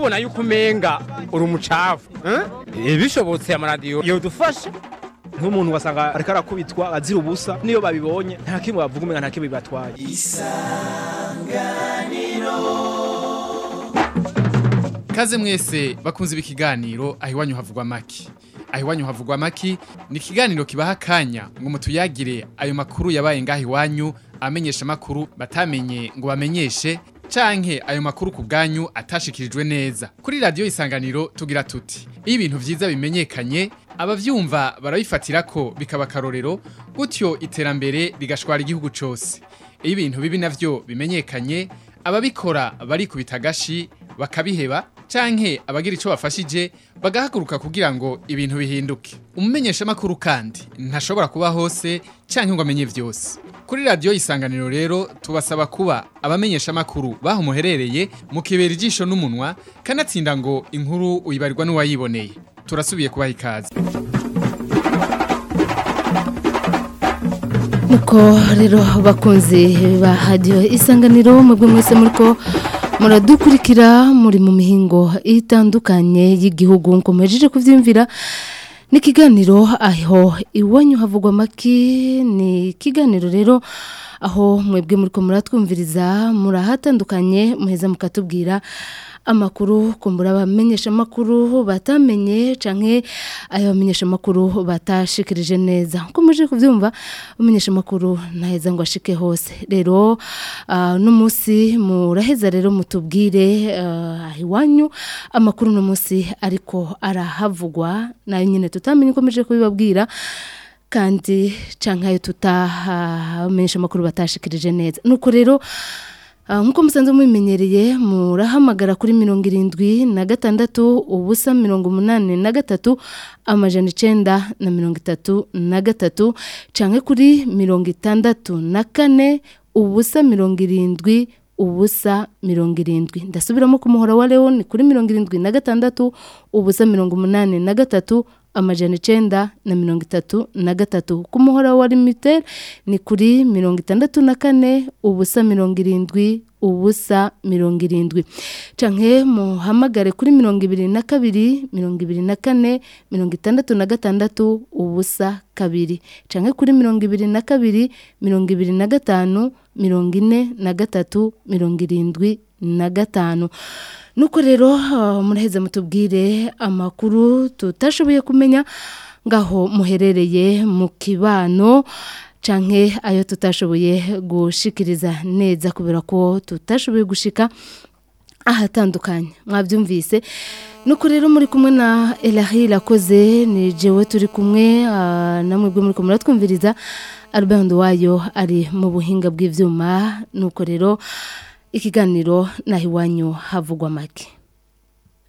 ubona yuko umenga uri umucafu eh? bishobotse amaradiyo yodufasha nk'umuntu ugasanga ariko arakubitwa azira ubusa niyo babibonye nta kimwe bavuga umenga nta kimwe bibatwaye. Kaze mwese bakunze ibi kiganiro aho iwanyu havugwa maki aho iwanyu havugwa maki ni ikiganiro kibaha akanya ngo mutuyagire ayo makuru yabaye ngaho iwanyu amenyesha amakuru batamenye ngo bamenyeshe. Canke ayo makuru ku bwanyu atashikirijwe neza. Kuri radiyo isanganiro tugira tuti iyo ibintu vyiza bimenyekanye abavyumva barabifatira ko bikaba akarorero gutyo iterambere rigashwara igihugu cose. Iyo ibintu bibi navyo bimenyekanye ababikora barikubita agashi bakabiheba canke abagira ico bafashije bagahaguruka kugira ngo ibintu bihinduke. Umumenyeshamakuru kandi ntashobora kuba hose canke ngo amenye vyose. Kuri radiyo isanganiro rero tubasaba kuba abamenyeshamakuru baho muherereye mukibera ijisho n'umunwa kanatsinda ngo inkuru uyibarirwa n'uwayiboneye. Turasubiye kubaha ikaze. Nuko rero bakunze ba hadiyo isanganiro mwebwe mwese muri ko muradukurikira muri mu mihingo itandukanye y'igihugu. Ngo mujije kubyumvira ni ikiganiro aho iwanyu havugwa amaki ni ikiganiro rero aho mwebwe muri ko muratwumviriza murahatandukanye muheza mukatubwira amakuru kumbura abamenyesha amakuru batamenye canke ayo bamenyesha amakuru batashikirije neza. Uko muje kuvyumva umenyesha amakuru ntaheza ngo ashike hose. Rero no musi muraheza rero mutubwire uh, iwanyu amakuru no musi ariko arahavugwa. Nayo nyene tutamenye uko muje kubibabwira kandi canke ayo tutamenyesha amakuru batashikirije neza. Nuko rero nk'uko musanze mubimenyereye murahamagara kuri mirongo irindwi na gatandatu ubusa mirongo umunani na gatatu amajana icenda na mirongo itatu na gatatu canke kuri mirongo itandatu na kane ubusa mirongo irindwi ubusa mirongo irindwi. Ndasubiramo ku muhora wa leon kuri mirongo irindwi na gatandatu ubusa mirongo umunani na gatatu amajana icenda na mirongo itatu na gatatu. Ku muhora wa ni kuri mirongo itandatu na kane ubusa mirongo irindwi ubusa mirongo irindwi. Canke muhamagare kuri mirongo ibiri na kabiri mirongo ibiri na kane mirongo itandatu na gatandatu ubusa kabiri. Canke kuri mirongo ibiri na kabiri mirongo ibiri na gatanu mirongo ine na gatatu mirongo irindwi na gatanu nuko rero muraheza mutubwire amakuru tutashoboye kumenya ngaho muherereye mu kibano canke ayo tutashoboye gushikiriza neza kubera ko tutashoboye gushika ahatandukanye. Mwabyumvise? Nuko rero muri kumwe na Elahi Lakoze ni jewe turi kumwe namwe bwo muri kumwe muratwumviriza Albert wayo ari mu buhinga bw'ivyuma. Nuko rero ikiganiro naho iwanyu havugwa make.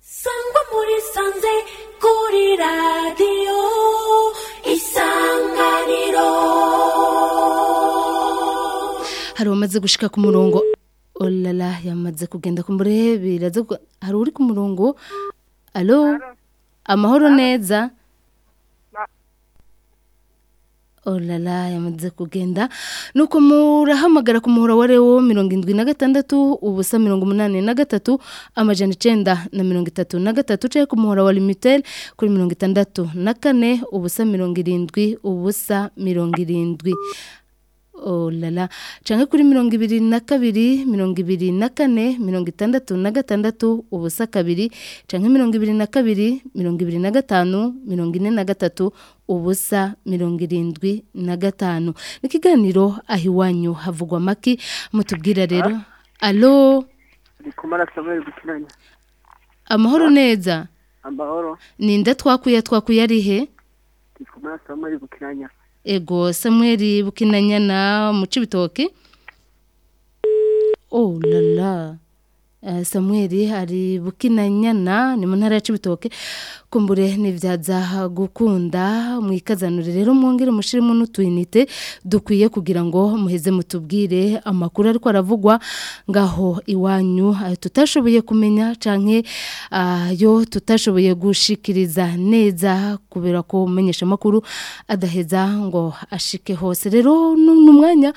Sangwa muri sanze kuri radiyo isanganiro. Hari umaze gushika ku murongo. Olala yamaze kugenda ku mbure biraze hari uri ku murongo? Alo? Amahoro neza. Olala yamaze kugenda. Nuko murahamagara ku muhora wa rewo mirongo indwi na gatandatu ubusa mirongo umunani na gatatu amajana icenda na mirongo itatu na gatatu ucaye ku muhora wa limitel kuri mirongo itandatu na kane ubusa mirongo irindwi ubusa mirongo irindwi. Oh lala canke kuri mirongo ibiri na kabiri mirongo ibiri na kane mirongo itandatu na gatandatu ubusa kabiri. Canke mirongo ibiri na kabiri mirongo ibiri na gatanu mirongo ine na gatatu ubusa mirongo irindwi na gatanu. Ni ikiganiro aho iwanyu havugwa maki mutubwira rero. Alo? Amahoro neza. Amahoro. Ninde twakuye twakuye ari he? Ego samuel bukinanyana mu cibitoke oh lala uh, samuel ari bukinanyana ni mu ntara ya cibitoke. Kumbure nivyaza gukunda mwikazanure rero mwongere mushiremo n'utwinite dukwiye kugira ngo muheze mutubwire amakuru ariko aravugwa ngaho iwanyu. Ayo tutashoboye kumenya canke ayo tutashoboye gushikiriza neza kubera ko umenyesha amakuru adaheza ngo ashike hose. Rero n'umwanya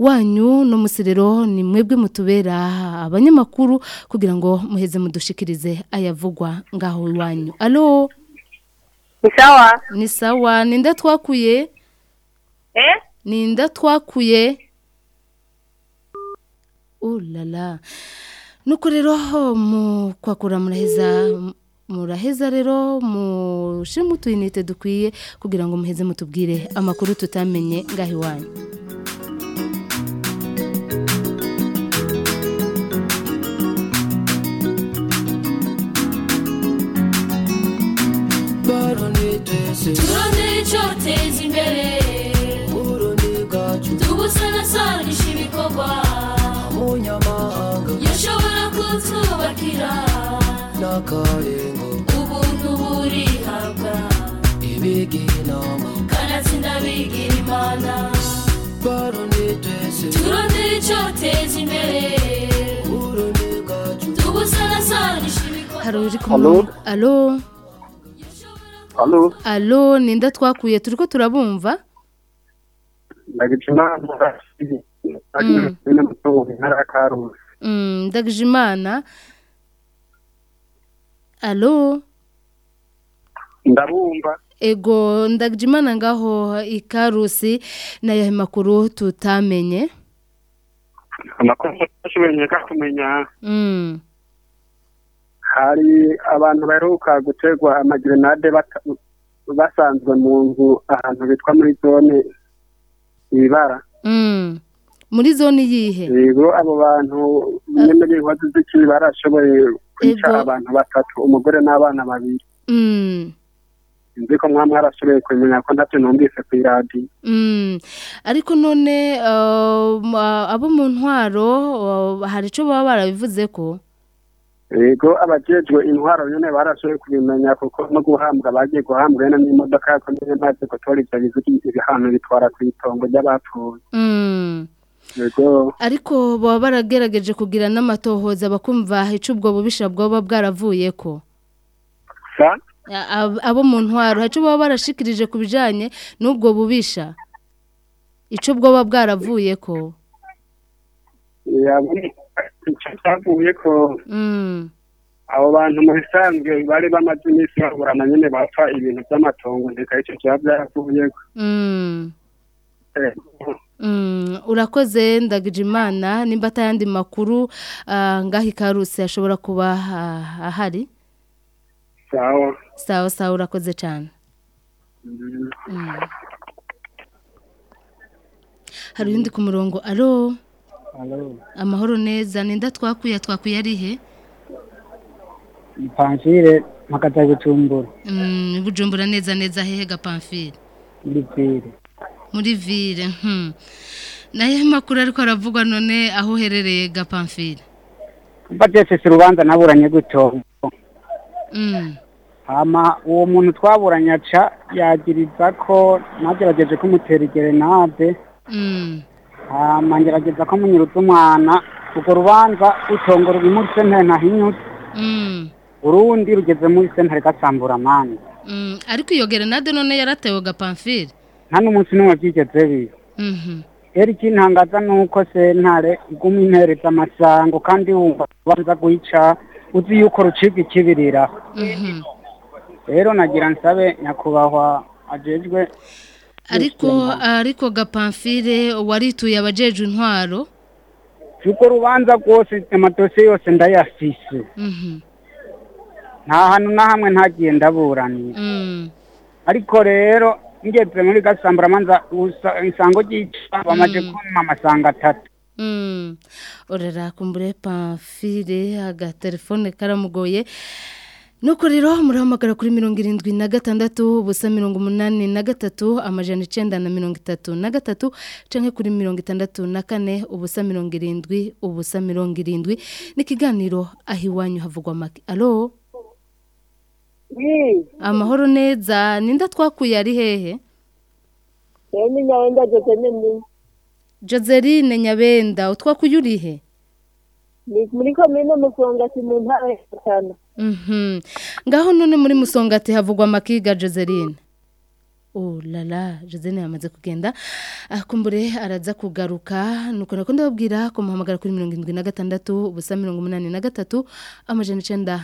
wanyu no musirero ni mwebwe mutubera abanyamakuru kugira ngo muheze mudushikirize ayavugwa ngaho iwanyu alo? Ni sawa. Ni sawa. Ninda twakuye? Eh? Ninda twakuye? Ulala. Nuko rero mu kwakura muraheza muraheza rero mushe mutuyinite dukwiye kugira ngo muheze mutubwire amakuru tutamenye ngaho iwanyu turondere icyoteza imbere tubusanasanisha ibikorwa yashobora kutwubakira ubuntu burihabwa kanatsinda bigira imana turondere icyoteza imbere tubusanasanisha ibikorwa hari uri ku murongo alo alo ninda twakuye turi ko turabumva ndagijima murashiri. Mm. Karusi. Mm, alo Ndabumva. ego ndagije imana ngaho ikarusi na yo makuru tutamenye Amakuru ashoboye kumenya mm. Hari abantu baheruka gutegwa amagerenade basanzwe mu nzu ahantu bitwa muri zone ibara Mm. muri zone yihe? Rero abo bantu nyine b'inkozi z'ikibi barashoboye kwica abantu batatu umugore n'abana babiri. Mm. nzi ko mwa mwarashoboye kumenya ko ntacyo numvise ku iradiyo. Mm. ariko none uh, ma- abo mu ntwaro uh, hari icyo baba barabivuze ko? Yego abajejwe intwaro nyine barashoboye kubimenya kuko no guhambwa bagiye guhambwa yene n'imodoka yakomeye maze gutora ivyo bizuki ibihano bitwara ku itongo ry'abapfuye. Mm. ariko baba baragerageje kugira n'amatohoza bakumva icyo ubwo bubisha bwaba bwaravuye ko sa Ab- abo mu ntwaro icyo baba barashikirije ku bijyanye n'ubwo bubisha? Icyo bwaba bwaravuye ko yabona icyo cyavuye ko Mm. abo bantu mu bisanzwe bari bamaze iminsi baburana nyine bapfa ibintu by'amatongo ndeka icyo cyaba byaravuye ko. Mm. Eh, Mm, urakoze ndagije imana nimba atayandi makuru ah, ngaho ikaruse ashobora kuba ah, ahari? Sawa. Sawa sawa urakoze cyane hari undi ku murongo? Alo? Amahoro neza ninda twakuye twakuye ari he? Pansire mpagaze gucumbura Mm, bujumbura neza neza hehe gapamfire muri vire muri ville hmm. na yo makuru ariko aravugwa none aho uherereye gapamfire mba byose si urubanza naburanye gutyo mm. hama uwo muntu twaburanye aca yagiriza ko nagerageje kumutera igerenade Mm. hama ngerageza ko munyurutse umwana urwo rubanza utongora uri muri sentare ntahinyutse Mm. urundi rugeze muri sentare gasambura amande Mm. ariko iyo gerenade none yaratewe gapamfire nta n'umunsi n'umwe byigeze Mhm. rero ikintangaza ni uko sentare iguma intereza amasango kandi wumva ubanza guhica uzi yuko rucibwa ikibirira Mhm. rero nagira nsabe nyakubahwa ajejwe ariko ariko gapamfire warituye abajeje intwaro urwo rubanza rwose amadosiye yose ndayafise Mhm. nta hantu na hamwe ntagiye ndaburanira Mm. ariko rero ngeze muri gasambura manza usa- isango ry'ica bamaze Mm. kumpa amasanga atatu Mm. Orera kumbure pamfire agatelefone karamugoye nuko rero murahamagara kuri mirongo irindwi na gatandatu ubusa mirongo umunani na gatatu amajana icenda na mirongo itatu na gatatu canke kuri mirongo itandatu na kane ubusa mirongo irindwi ubusa mirongo irindwi. N'ikiganiro aho iwanyu havugwa make alo? Amahoro neza. Ninda twakuye ari hehe? Joseline nyabenda utwakuye uri he? Ni muri komine musongati mu ntara ya gatanu. Ngaho none muri musongati havugwa amakiga joseline. Oh lala Josene yamaze kugenda. Akumbure araza kugaruka. Nuko nako ndababwira ko muhamagara kuri 76 ubusa 83 amajana 9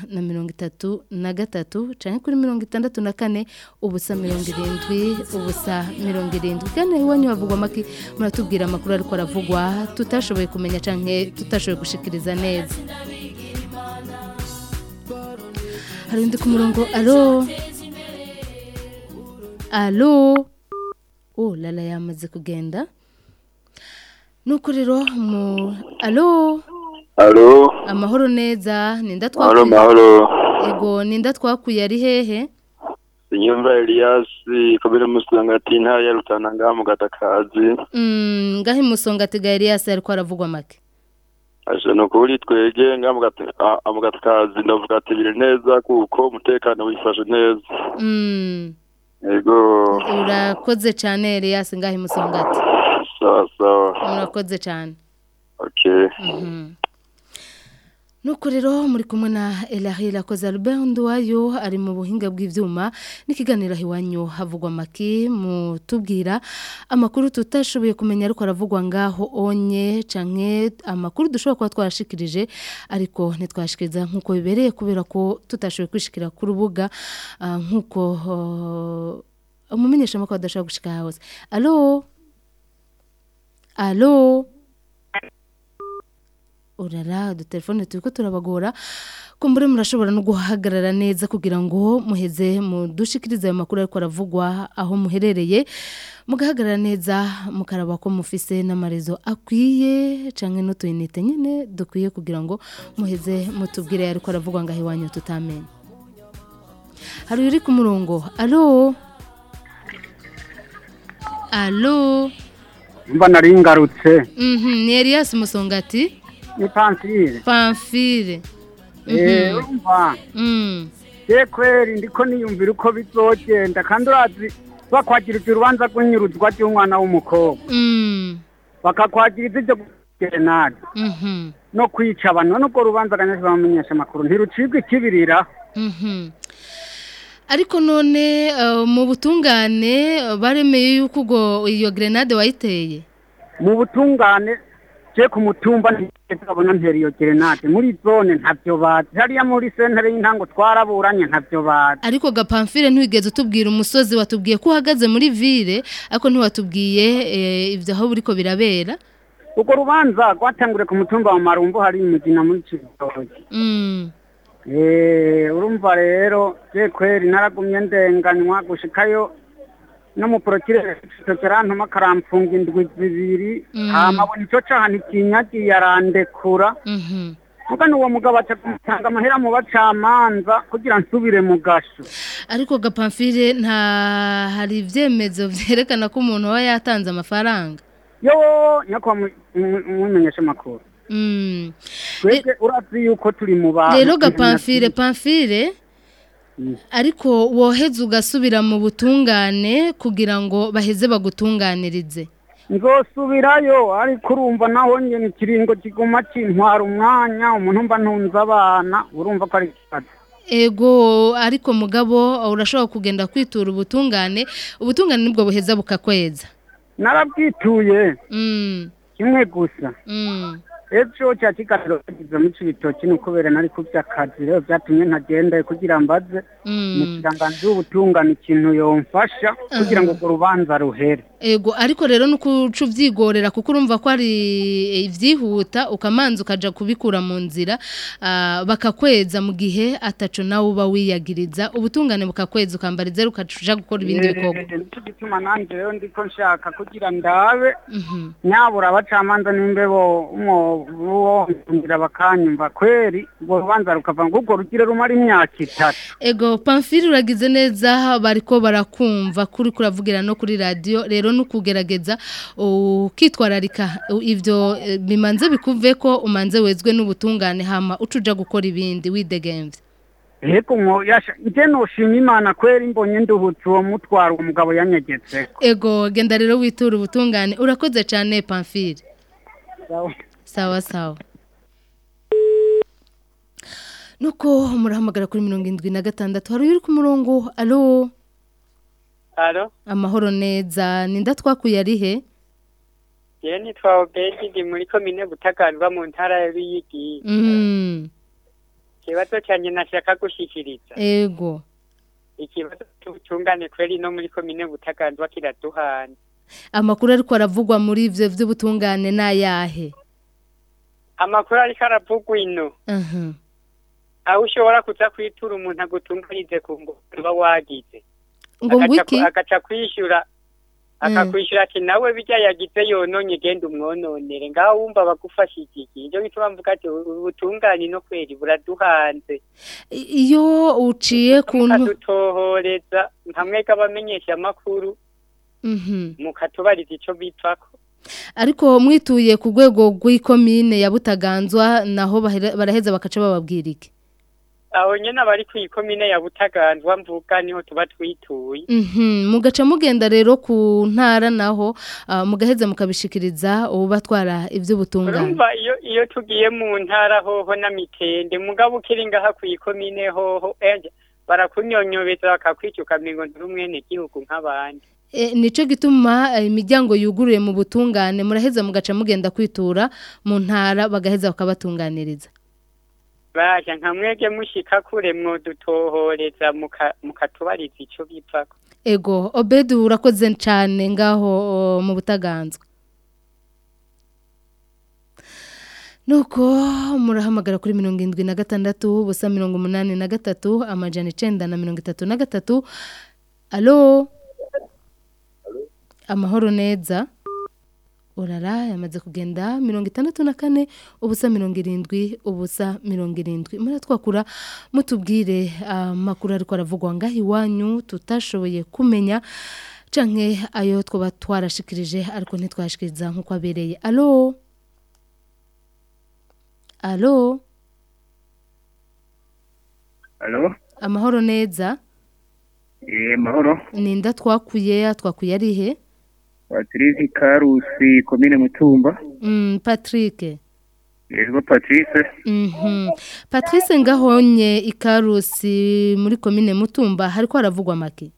na 33 canke kuri 64 ubusa 70 ubusa 70 kandi iwanyu havugwa maki muratubwira amakuru ariko aravugwa. Tutashoboye kumenya canke tutashoboye gushikiriza neza. Hari undi ku murongo. Alo? Alo? Oh lala yamaze kugenda. Nuko rero mu alo? Alo, amahoro neza. Ninda twakuye mahoro. ego ninda twakuye ari hehe? Sinyumva Elias, kabiri musangati ntara ya Rutana ngaha mu gatakazi. mm ngahi musonga Elias ariko aravugwa make. Asha no kuri twege ngaha mu gata- ah, ah, mu gatakazi ndavuga ati biri neza kuko umutekano wifashe neza. mm Ego, urakoze cyane Elias ngahi musonga ati sawa sawa. urakoze cyane Okay. Mhm. Nuko rero muri kumwe na Elahi Lakoze Albert Nduwayo ari mu buhinga bw'ivyuma n'ikiganiro hiwanyu havugwa maki mutubwira amakuru tutashoboye kumenya ariko aravugwa ngaho onye canke amakuru dushobora kuba twashikirije ariko ntitwashikiriza nk'uko bibereye kubera ko tutashoboye kwishikira ku rubuga ah, nk'uko uh, umumenyesha makuru adashobora gushika hose. Allo? Allo? Urara udutelefone turi ko turabagora. Kumbure murashobora no guhagarara neza kugira ngo muheze mudushikirize ayo makuru ariko aravugwa aho muherereye. Mugahagarara neza mukaraba ko mufise n'amarezo akwiye canke n'utuyinite nyine dukwiye kugira ngo muheze mutubwire ariko aravugwa ngaho iwanyu tutamenye hari uri ku murongo? Alo? Alo? Mba nari ngarutse. Mhm ni Elias Musongati. Ni pansire Pamphile eh Mhm. urumva Mm. je kweri ndiko niyumvira uko bizogenda kandi urazi bakwagiriza urubanza rw'inyuruzwa ry'umwana w'umukobwa Mm. bakakwagiriza ibyo gerenade Mhm. no kwica abantu none ubwo rubanza aganyesha bamenyesha amakuru ntirucibwa ikibirira Mhm. Ariko none uh, mu butungane uh, baremeye yuko ubwo iyo grenade wayiteye mu butungane je ku mutumba ntibabona ntera iyo gerenade muri zone ntavyo bazi. Hariya muri sentere y'intango twaraburanye ntavyo bazi. Ariko gapamfire ntiwigeze utubwira umusozi watubwiye ko uhagaze muri ville ariko ntiwatubwiye eh, ibyo aho buriko birabera. Urwo rubanza rwatanguriye ku mutumba wa marumbu hari imigina muri cibitoki Mm. Eh, urumva rero je kweri naragumye ndenganywa gushikayo no mu porokire kirantuma akaramfunga indwi zibiri. Mm. hama abona ico caha ntikinyagiye arandekura Mhm. muga n'uwo mugabo aca kumutanga amahera mu bacamanza kugira nsubire mu gasho ariko gapamfire nta hari ibyemezo byerekana ko umuntu aba yatanze amafaranga? Yo nyakwa mumenyesha amakuru. Mm. twebwe urazi yuko turi mu bantu. Rero gapamfire pamfire ariko woheze ugasubira mu butungane kugira ngo baheze bagutunganirize. Nzosubirayo ariko urumva naho nyene ikiringo kiguma kintwara umwanya umuntu mba ntunze abana urumva ko ari ikibazo. Ego ariko mugabo urashobora kugenda kwitura ubutungane ubutungane ni bwo buheza bukakweza. Narabwituye. Mm, kimwe gusa. Mm. ejo cya kiganiro bagize mu cibitoki ni ukubera nari ku vy'akazi rero vyatumye ntagenda kugira mbaze Mm. umukiranganji w'ubutungane ikintu yomfasha kugira ngo urwo rubanza ruhere ego ariko rero nukuca uvyigorera kuko urumva ko ari ivyihuta ukamanza ukaja kubikura mu nzira ah, bakakweza mu gihe ataco nawe uba wiyagiriza ubutungane bukakweza ukambariza rero ukaja gukora ibindi bikorwa Eh, nico gituma nanje rero ndiko nshaka kugira ndabe Mhm. nyabura abacamanza n'imbebo mwongira bakanyumva kweri urwo rubanza rukava ngo urwo rugire rumara imyaka itatu. Ego Pamphile uragize neza bariko barakumva kuri kuravugira no kuri radio rero nukugerageza ukitwararika. U- ivyo eh, bimanze bikuve ko umanze wezwe n'ubutungane hama ucuja gukora ibindi widegemvye. Ego mwo yasha nje noshima imana kweri mbonye nduhutse uwo mutwaro uwo mugabo yanyegetse Ego genda rero witura ubutungane. Urakoze cyane Pamphile. Sawa sawa nuko murahamagara kuri mirongo indwi na gatandatu. Hari uri ku murongo? Alo? Alo? Amahoro neza. Ninda twakuye ari he? Yewe nitwa obedi ndi muri komine butaganzwa mu ntara ya ruyigi. Mm, ikibazo cyanjye nashaka gushikiriza. Ego. Ikibazo cy'ubutungane kweri no muri komine butaganzwa kiraduhana. Amakuru ariko aravugwa muri ivyo vy'ubutungane n'ayahe amakuru ariko aravugwa ino aho ushobora kuza kwitura umuntu agutunganyirize ku ngoma uba wagize. Agaca kwishyura akakwishyura ati nawe bijya yagize yononye genda umwononere. Ngaho wumva bagufashije iki ibyo bituma mvuga ati ubutungane no kweri buraduhanze. Iyo uciye ku ntu mukadutohoreza nka mwega abamenyesha amakuru. Mukatubariza icyo bipfako. Ariko mwituye ku rwego rw'ikomine ya butaganzwa naho baraheza bakaca bababwira iki? Aho nyine abari ku ikomine ya butaganzwa mvuga ni ho tuba twituye. Mhm, mugaca mugenda rero ku ntara naho ah, mugaheza mukabishikiriza ubatwara ivy'ubutungane. Urumva iyo iyo tugiye mu ntara hoho na mitende mugabo ukiri ngaha ku ikomine hoho eje barakunyonyobeza bakakwica ukamengo nturi umwene gihugu nk'abandi. E, nico gituma eh, imiryango yuguruye mu butungane muraheza mugaca mugenda kwitura mu ntara bagaheza bakabatunganiriza. Baje nka mwege mushika kure mwodutohoreza muka- mukatubariza ico bipfako ego obedu urakoze cyane ngaho mu butaganzwa nuko murahamagara kuri mirongo irindwi na gatandatu ubusa mirongo umunani na gatatu amajana icenda na mirongo itatu na gatatu. Alo? Amahoro neza. Urara yamaze kugenda mirongo itandatu na kane ubusa mirongo irindwi ubusa mirongo irindwi. Muratwakura mutubwire amakuru ariko aravugwa ngaho iwanyu tutashoboye kumenya. Canke ayo twaba twarashikirije ariko ntitwashikiriza nk'uko abereye. Alo? Alo? Alo, amahoro neza? Eh mahoro. ninda twakuye twakuye ari he? Patrice Karusi, komine Mutumba. mm, patrick Yego Patrice. Mhm. Patrice Ngahonye ikarusi muri komine Mutumba hariko haravugwa make.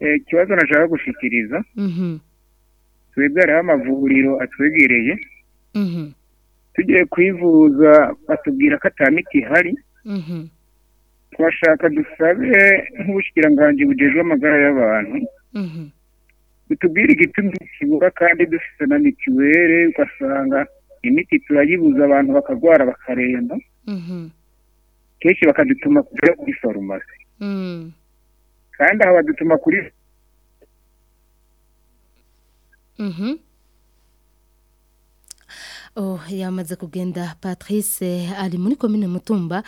Eh kibazo nashaka gushikiriza. Mhm. Twebwe hariho amavuriro atwegereye. Mhm. Tugiye kwivuza batubwira ko ata miti ihari. Twashaka dusabe nk'ubushikiranganji bujejwe amagara y'abantu. Mhm. Bitubwire igituma kibura kandi dufite na mitiwere ugasanga imiti turayibuza abantu bakagwara bakaremba. Mhm. Kenshi bakadutuma kujya kuri farumasi. Mm. kandi aha badutuma kuri Mhm. Oh, yamaze kugenda Patrice ari muri komine Mutumba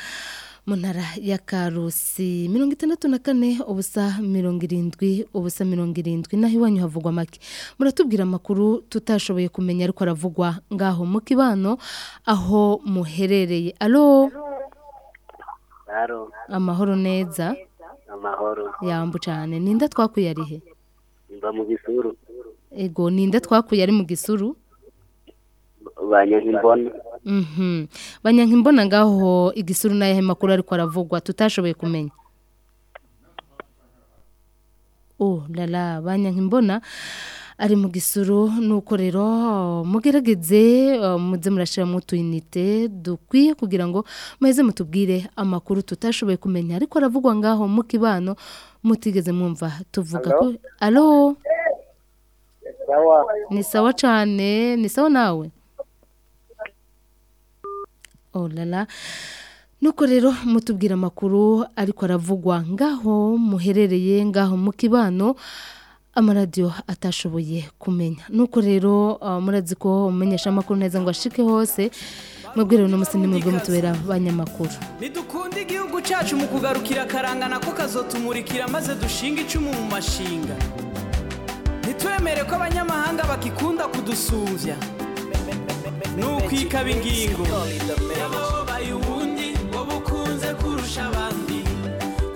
mu ntara ya Karusi mirongo itandatu na kane ubusa mirongo irindwi ubusa mirongo irindwi. Naho iwanyu havugwa make. Muratubwira amakuru tutashoboye kumenya ariko aravugwa. Ngaho mu kibano aho muherereye. Alo? Amahoro neza? Amahoro. yambu cyane ninda twakuye ari he Mba mu gisuru. ego ninda twakuye ari mu gisuru? Banyankimbona. Mhm. Banyankimbona ngaho igisuru naye makuru ariko aravugwa tutashoboye kumenya. Oh lala banyankimbona ari mu gisuru nuko rero mugerageze muze murashira mu tuyinite dukwiye kugira ngo muheze mutubwire amakuru tutashoboye kumenya ariko aravugwa ngaho mu kibano mutigeze mwumva tuvuga ko Sawa. ni sawa cyane ni sawa nawe oh lala nuko rero mutubwira amakuru ariko aravugwa ngaho muherereye ngaho mu kibano amaradiyo atashoboye kumenya. Nuko rero uh, murazi ko umenyesha amakuru neza ngo ashike hose mwebwe no musindi mwebwe mutubera abanyamakuru. Ntidukunde igihugu cyacu mu kugarukira akarangana ko kazotumurikira maze dushinga icumu mu mashinga. Ntitwemere ko abanyamahanga bakikunda kudusumbya ni ukwikaba ingingo. Yababaye ubundi wowe ukunze kurusha abandi.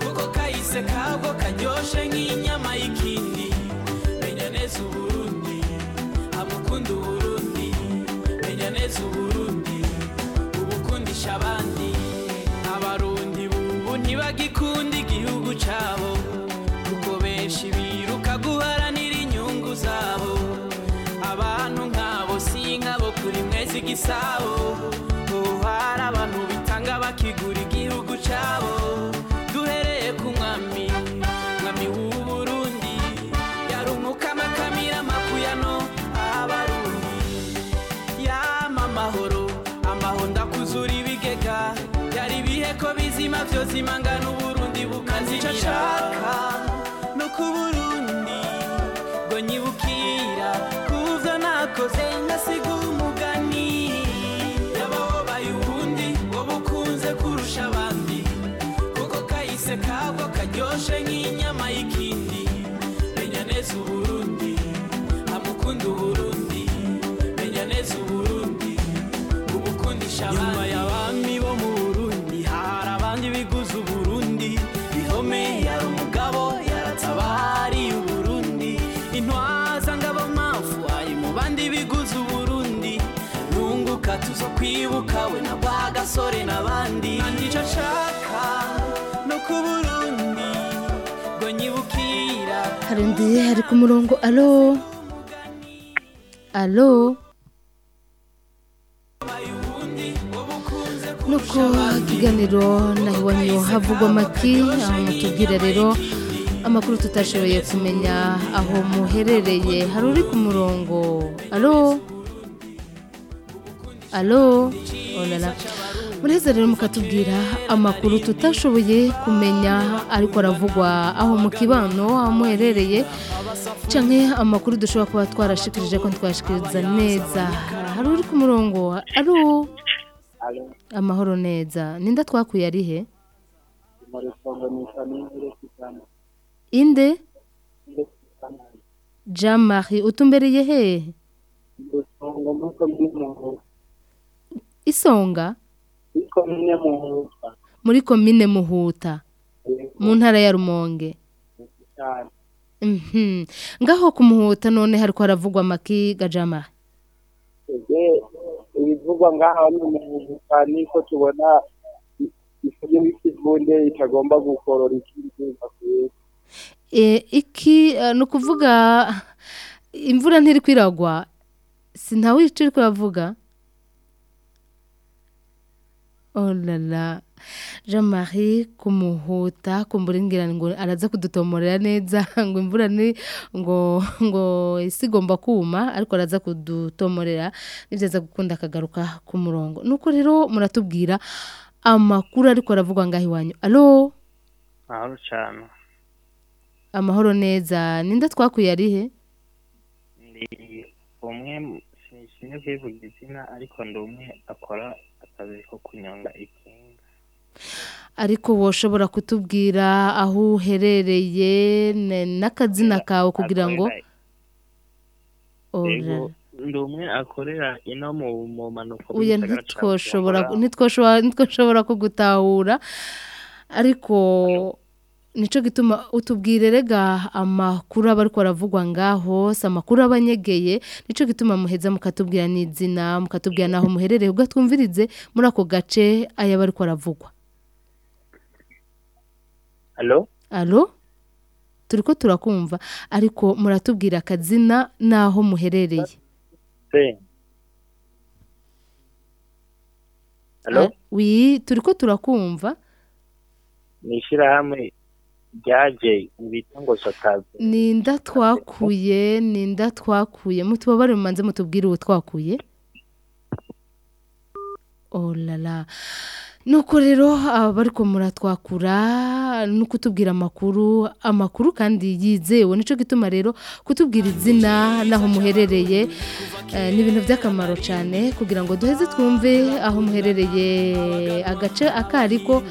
Kuko kahise kabwo karyoshe nk'inyama y'ikindi. Menya neza uburundi amukunda uburundi. Menya neza uburundi ubukundisha abandi. Abarundi bubu ntibagikunda igihugu cyabo. Kuko benshi biruka igisabo oh, hari abantu bitanga bakigura igihugu cyabo. Duhereye ku mwami mwami w'u Burundi yarumukama kamira makuyano abarundi. Yama amahoro amahoro ndakuzura ibigega. Yari ibihe ko bizima byose imangana uburundi bukazira nshaka no ku burundi ngo nyibukira. Kuvyo nakoze karyoshe nk'inyama y'ikindi menya neza uburundi amukunda uburundi menya neza uburundi ubukundisha abandi. Nyuma y'abami bo mu burundi hari abandi biguze uburundi ihome yari umugabo yaratabariye uburundi intwaza ngabo mafu ari mu bandi biguze uburundi nunguka tuzo kwibuka we na bwa gasore n'abandi ni cyo nshaka no ku hari undi hari ku murongo. Alo alo nuko ikiganiro naho iwanyu havugwa amaki aho mutubwira rero amakuru tutashoboye kumenya aho muherereye. Hari uri ku murongo. Alo alo mureze rero mukatubwira amakuru tutashoboye kumenya ariko aravugwa aho mu kibano aho muherereye canke amakuru dushobora kuba twarashikirije ko twashikiriza neza. Hari uri ku murongo? Alo? Amahoro neza. Ninda twakuye ari he? Inde? Jean marie utumbereye hehe isonga? Muri komine muhuta. Mu ntara ya rumonge. Mhm. ngaho ku muhuta none hariko haravugwa amaki ga jean marie ibivugwa ngaha ni umuvuga niko tubona ifuge y'ikivunde itagomba gukorora ikindi E, iki eh, ni ukuvuga imvura ntiri kwiragwa sintawica iri kuravuga oh la la. Jean marie kumuhuta kumburingira ngo araza kudutomorera neza ngo imvura ni ngo ngo isi igomba kuma ariko araza kudutomorera nibyiza gukunda akagaruka ku murongo. Nuko rero muratubwira amakuru ariko aravugwa ngaho iwanyu. Alo? Mahoro cyane. Amahoro neza. Ninde twakuye ari he? Ndi umwe sinshimye kwivuga izina ariko ndi umwe akora akazi ko kunyonga ikinga. Ariko woshobora kutubwira aho uherereye n'akazina kawe kugira ngo ndi umwe akorera ino mu ntitwoshobora ntitwoshobora kugutahura. Ariko nico gituma utubwire rega amakuru aba ariko aravugwa ngaho si amakuru aba anyegeye nico gituma muheza mukatubwira n'izina mukatubwira n'aho muherereye ugatwumvirize muri ako gace ayaba ariko aravugwa Allo? alo turiko turakumva ariko muratubwira akazina n'aho muherereye Se. Allo? Ah, wi turiko turakumva ni ishyirahamwe ryaje bita ngo sotazi ninda twakuye ninda twakuye. Mutubabare mumanze mutubwire uwo twakuye. Oh la la. Nuko rero aba bariko muratwakura no kutubwira amakuru amakuru kandi yizewe. Nico gituma rero kutubwira izina n'aho muherereye eh, ni ibintu by'akamaro cyane kugira ngo duheze twumve aho muherereye agace akariko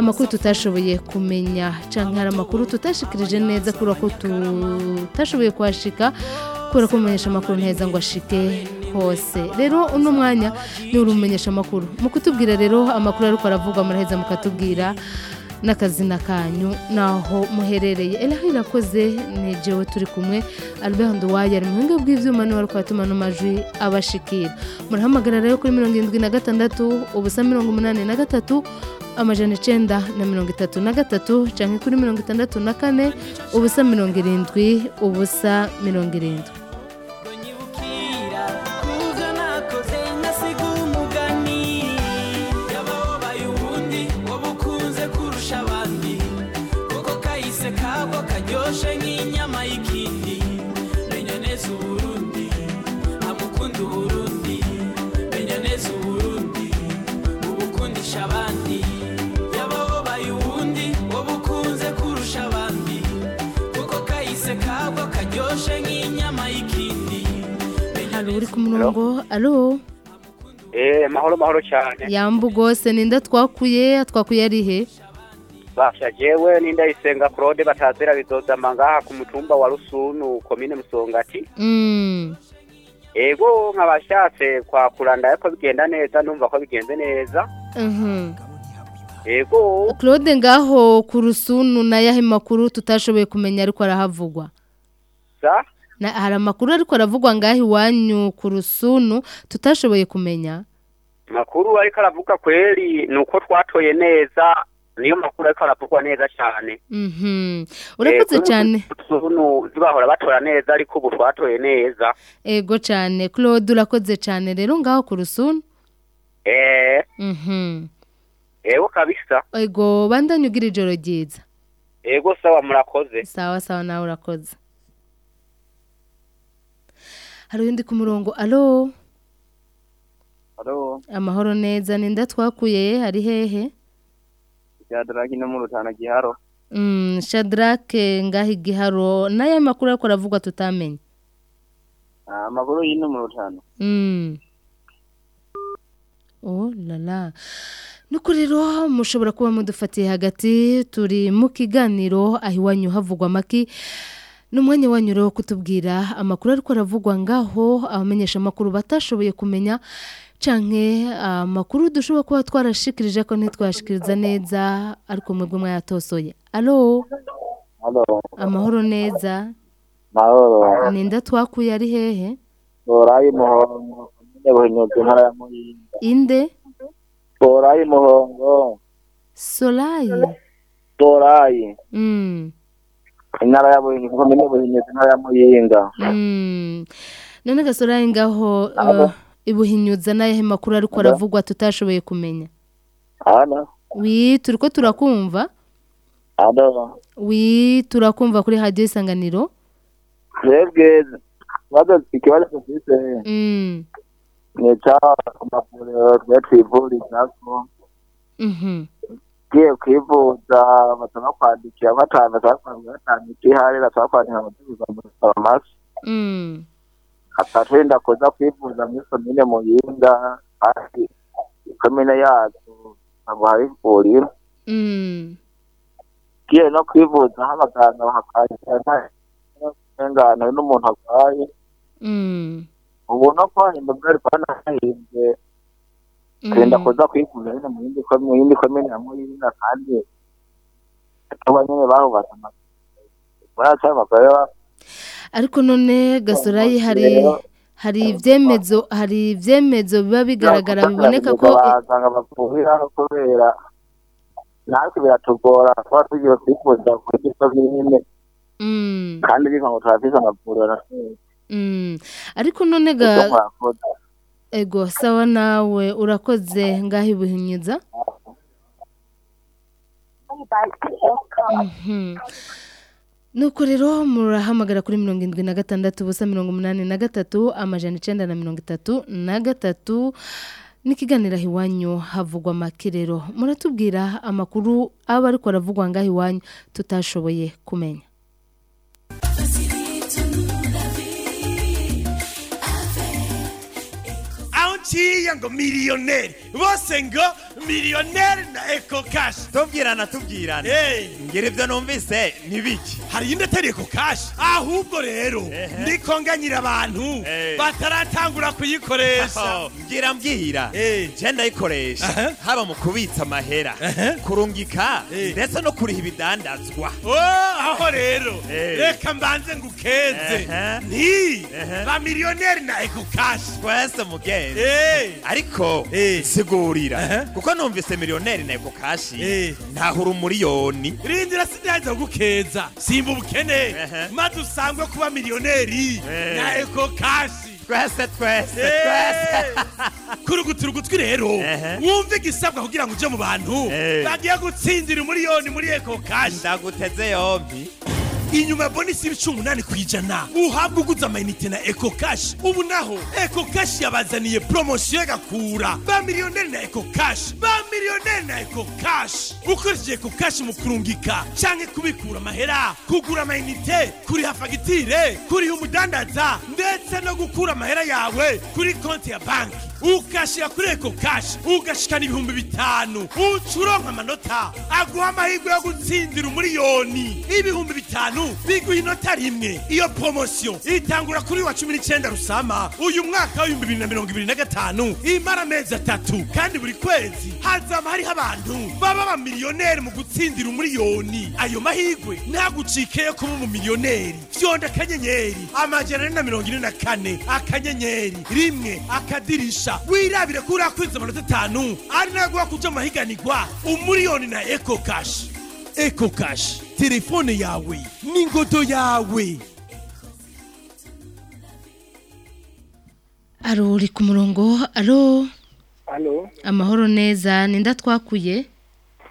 amakuru tutashoboye kumenya. Cyangwa hari amakuru tutashikirije neza kubera ko tutashoboye kuhashika kubera ko umumenyesha amakuru nteza ngo ashike. Hose. Rero uno mwanya ni urumenyesha amakuru. Mu kutubwira rero amakuru ariko aravugwa muraheza mukatubwira n'akazina kanyu naho muherereye. Eraho irakoze ni jewe turi kumwe. Albert nduwaye ari mu buhinga bw'ivyuma ni we ariko atuma n'amajwi abashikira. Murahamagara rero kuri mirongo irindwi na gatandatu ubusa mirongo umunani na gatatu amajana icenda na mirongo itatu na gatatu canke kuri mirongo itandatu na kane ubusa mirongo irindwi ubusa mirongo irindwi. Uri ku murongo alo Eh, mahoro mahoro cyane. yambu rwose ninda twakuye twakuye ari he Basha jewe nindayisenga Claude batazira bizozama ngaha ku mutumba wa Rusunu komine Musongati. Mm. Ego nkabashatse kwa kuranda ariko bigenda neza numva ko bigenze neza. Ego claude ngaho ku rusunu n'ayahe makuru tutashoboye kumenya ariko arahavugwa hari amakuru ariko aravugwa ngaho iwanyu ku rusunu tutashoboye kumenya makuru ariko aravuga kweri nuko twatoye neza niyo makuru ariko aravugwa neza cyane. Mhm. urakoze cyane Rusunu zibahora batora neza ariko ubu twatoye neza. ego cyane claude urakoze cyane rero ngaho ku rusunu Eh, Mhm. ego kabisa. ego bandanye ugira ijoro ryiza Ego sawa murakoze. sawa sawa nawe urakoze hari undi ku murongo alo amahoro neza ninda twakuye hari hehe Shadraki no mu Rutana Giharo. Mm, shadrake ngaho igiharo n'aya makuru ariko aravugwa tutamenye Ah, Amakuru y'ino mu Rutana. Mm. Oh lala. Nuko rero mushobora kuba mudufatiye hagati turi mu kiganiro aho iwanyu havugwa amaki n'umwanya wanyu rero wo kutubwira amakuru ariko aravugwa ngaho abamenyesha amakuru batashoboye kumenya canke amakuru dushobora kuba twarashikirije ko ntitwashikiriza neza ariko mwebwe mwayatosoye. Alo amahoro neza. Mahoro. ninda twakuye ari hehe? Borayi muhongo, komine Buhinyuzi ntara ya inde? Borayi muhongo, solayi. Borayi. mm. Intara ya Buhinyuzi, komine Buhinyuzi ntara ya Muyinga. Mm. none gasolayi ngaho Alo. uh, ibuhinyuza n'ayahe makuru ariko aravugwa tutashoboye kumenya wi turiko turakumva halo. wi turakumva kuri radiyo isanganiro Twebwe ikibazo ikibazo dufise mm. ni ica ku mavuriro twe twivurizako. Mhm. Ugiye kwivuza basaba kwandikira batanu basaba kwandikira batanu igihari basaba kwandikira amategeko muri farumasi. Mm. ataturinda kuza kwivuza muri komine muyinga kandi ikomine yacu ntabwo hari ivuriro Mm. ugiye no kwivuza aho abaganga bahakandikira nta n'umuntu arwaye ubona ubu no kwahimba bwari kwanahimbye turinda kuza kwivuza nyine mu yindi mu yindi komine ya muyinga kandi tuba nyine bahubatse amazu ba ariko none gasolayi hari hari ibyemezo hari ibyemezo biba bigaragara biboneka ko abaganga bavurira kubera natwe biratugora kuba tugiye kwivuza kuri komine Mm. kandi biva ngo turafise amavuriro Mm. ariko none ga ego sawa nawe urakoze ngaho ibuhinyuza Mhm. nuko rero murahamagara kuri mirongo irindwi na gatandatu ubusa mirongo umunani na gatatu amajana icenda na mirongo itatu na gatatu n'ikiganiro iwanyu havugwa amakirero. Muratubwira amakuru aba ariko aravugwa ngaho iwanyu tutashoboye kumenya. Aho nciye ngo miliyoneri bose ngo miliyoneri na eko kashi tubwirana tubwirana ngira ibyo numvise ntibiki hari iyindi atari eko kashi ahubwo rero ndiko nganyira abantu bataratangura kuyikoresha. Mbwira mbwira. Je ndayikoresha. Haba mu kubitsa amahera kurungika ndetse no kuriha ibidandazwa. Oh, aho rero. Reka mbanze ngukeze nti ba miliyoneri na eko kashi twese mugenzi ariko sigurira kuko numvise miliyoneri na eko kashi. Ntahura umuriyoni. Rindira sindaza gukeza simba ubukene. Maze usangwe kuba miliyoneri. Na eko kashi. Twese twese ugutwi rero. Wumve igisabwa kugira ngo uje mu bantu. Bagiye gutsindira umuriyoni muri eko kashi. Ndaguteze yombi. Inyuma ya bonisi y'ibice umunani ku ijana uhabwa uguze amayinite na eko kashi ubu naho eko kashi yabazaniye poromosiyo y'agakura ba miliyoneri na eko kashi ba miliyoneri na eko kashi ukoresheje eko kashi mu kurungika canke kubikura amahera kugura amayinite kuriha fagitire kuriha umudandaza ndetse no gukura amahera yawe kuri konti ya banki. Ukashira kuri eko kashi. Ugashikana ibihumbi bitanu. Uca uronka amanota. Aguha amahirwe yo gutsindira umuriyoni. Ibihumbi bitanu biguha inota rimwe. Iyo poromosiyo itangura kuri wa cumi n'icyenda rusama uyu mwaka w'ibihumbi bibiri na mirongo ibiri na gatanu imara amezi atatu. Kandi buri kwezi hazaba hariho abantu baba abamiliyoneri mu gutsindira umuriyoni. Ayo mahirwe ntagucike yo kuba umumiliyoneri. Fyonda akanyenyeri amajana ane na mirongo ine na kane. Akanyenyeri rimwe akadirisha. Wirabire ko urakwiza amanota atanu ari na yo guha kuja amahiganirwa umuriyoni na eko kashi eko kashi telefone yawe n'ingodo yawe. Aro uri ku murongo? Aro Halo, amahoro neza ninda twakuye?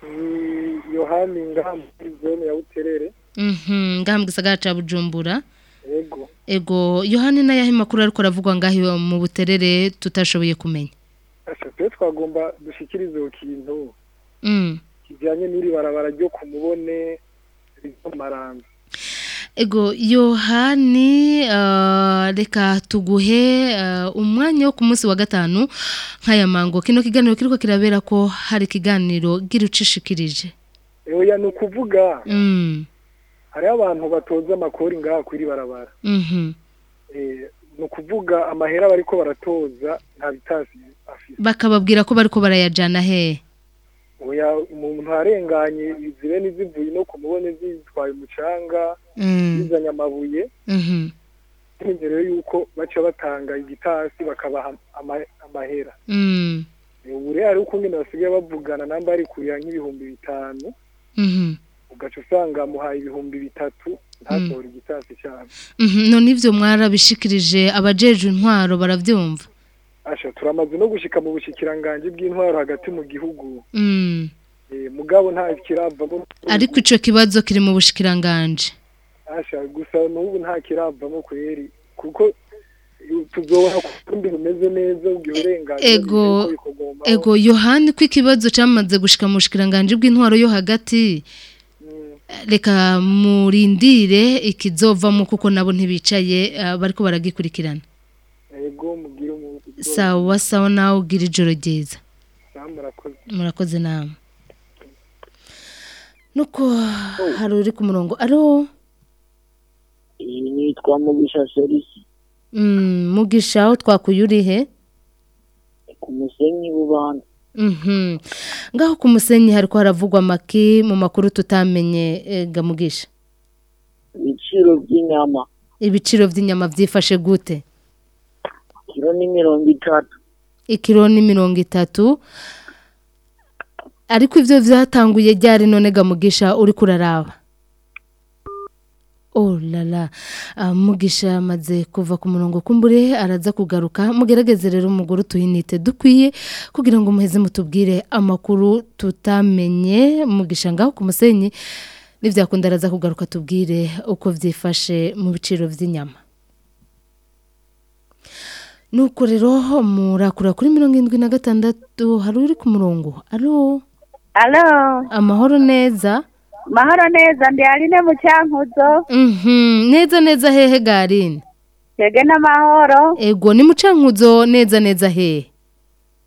Ni Yohani ngaha muri zone ya Buterere. mhm ngaha mu gisagara ca Bujumbura. Yego. Ego yohani nayahe makuru ariko aravugwa ngaho iwe mu buterere tutashoboye kumenya twe twagomba dushikirize ikintu mm. kijanye n'iri barabara ryo ku mubone maranza. ego yohani uh, reka tuguhe uh, umwanya wo ku munsi wa gatanu nk'aya mango kino kiganiro kiriko kirabera ko hari ikiganiro girucishikirije Oya ni ukuvuga mm. Hariho abantu batoza amakori ngaha kuri barabara. mhm Eh, ni ukuvuga amahera bariko baratoza nta bitasi afise. bakababwira ko bariko barayajana he Oya umuntu arenganye izibe n'izivuye no ku mubone zitwaye umucanga, Mm. zizanye amabuye. mhm Ntegereje yuko baca batanga igitasi bakabaha ama- amahera. mm. ubu rero hari uko nyine basigaye bavugana namba ari kuriha nk'ibihumbi bitanu mhm ugaca usanga amuhaye ibihumbi bitatu ntatora igitasi cyabo mhm none ivyo mwarabishikirije abajeje intwaro baravyumva. Asha turamaze no gushika mu bushikiranganje bw'intwaro hagati mu gihugu. Mm. Eh, mugabo nta kiravamo ariko ico kibazo kiri mu bushikiranganje asha gusa n'ubu nta kiravamo kweri kuko tuzobona ko urundi rumeze neza ubwo uburenganzira ego ego yohani ko ikibazo cyamaze gushika mu bushikiranganje bw'intwaro yo hagati? Reka murindire ikizovamo kuko nabo ntibicaye ah, bariko baragikurikirana. Ego mugire mu sawa sawa nawe ugira ijoro ryiza. Murakoze. Namwe nuko hari uri ku murongo. Aro nitwa mugisha serisi mm, mugisha aho twakuye urihe ku musenyi bubanza Mhm. Ngaho ku musenyi hariko haravugwa amaki mu makuru tutamenye eh, gamugisha? Ibiciro by'inyama ibiciro vy'inyama vyifashe gute? Kiro ni mirongo itatu. Ikiro ni mirongo itatu. Ariko ivyo vyatanguye ryari none gamugisha uri kuraraba? Oh lala ah, mugisha amaze kuva ku murongo kumbure araza kugaruka. Mugerageze rero umugore utuyinite. Dukwiye kugira ngo muheze mutubwire amakuru tutamenye. Mugisha ngaho ku musenyi nivyakunda araza kugaruka tubwire uko vyifashe mu biciro vy'inyama nuko rero murakura kuri mirongo irindwi na gatandatu. Hari uri ku murongo? Alo? Alo? Amahoro neza? Mahoro neza ndi aline mu cyankuzo Mhm, neza neza hehe garine twebwe n'amahoro ego ni mucankuzo neza neza hehe.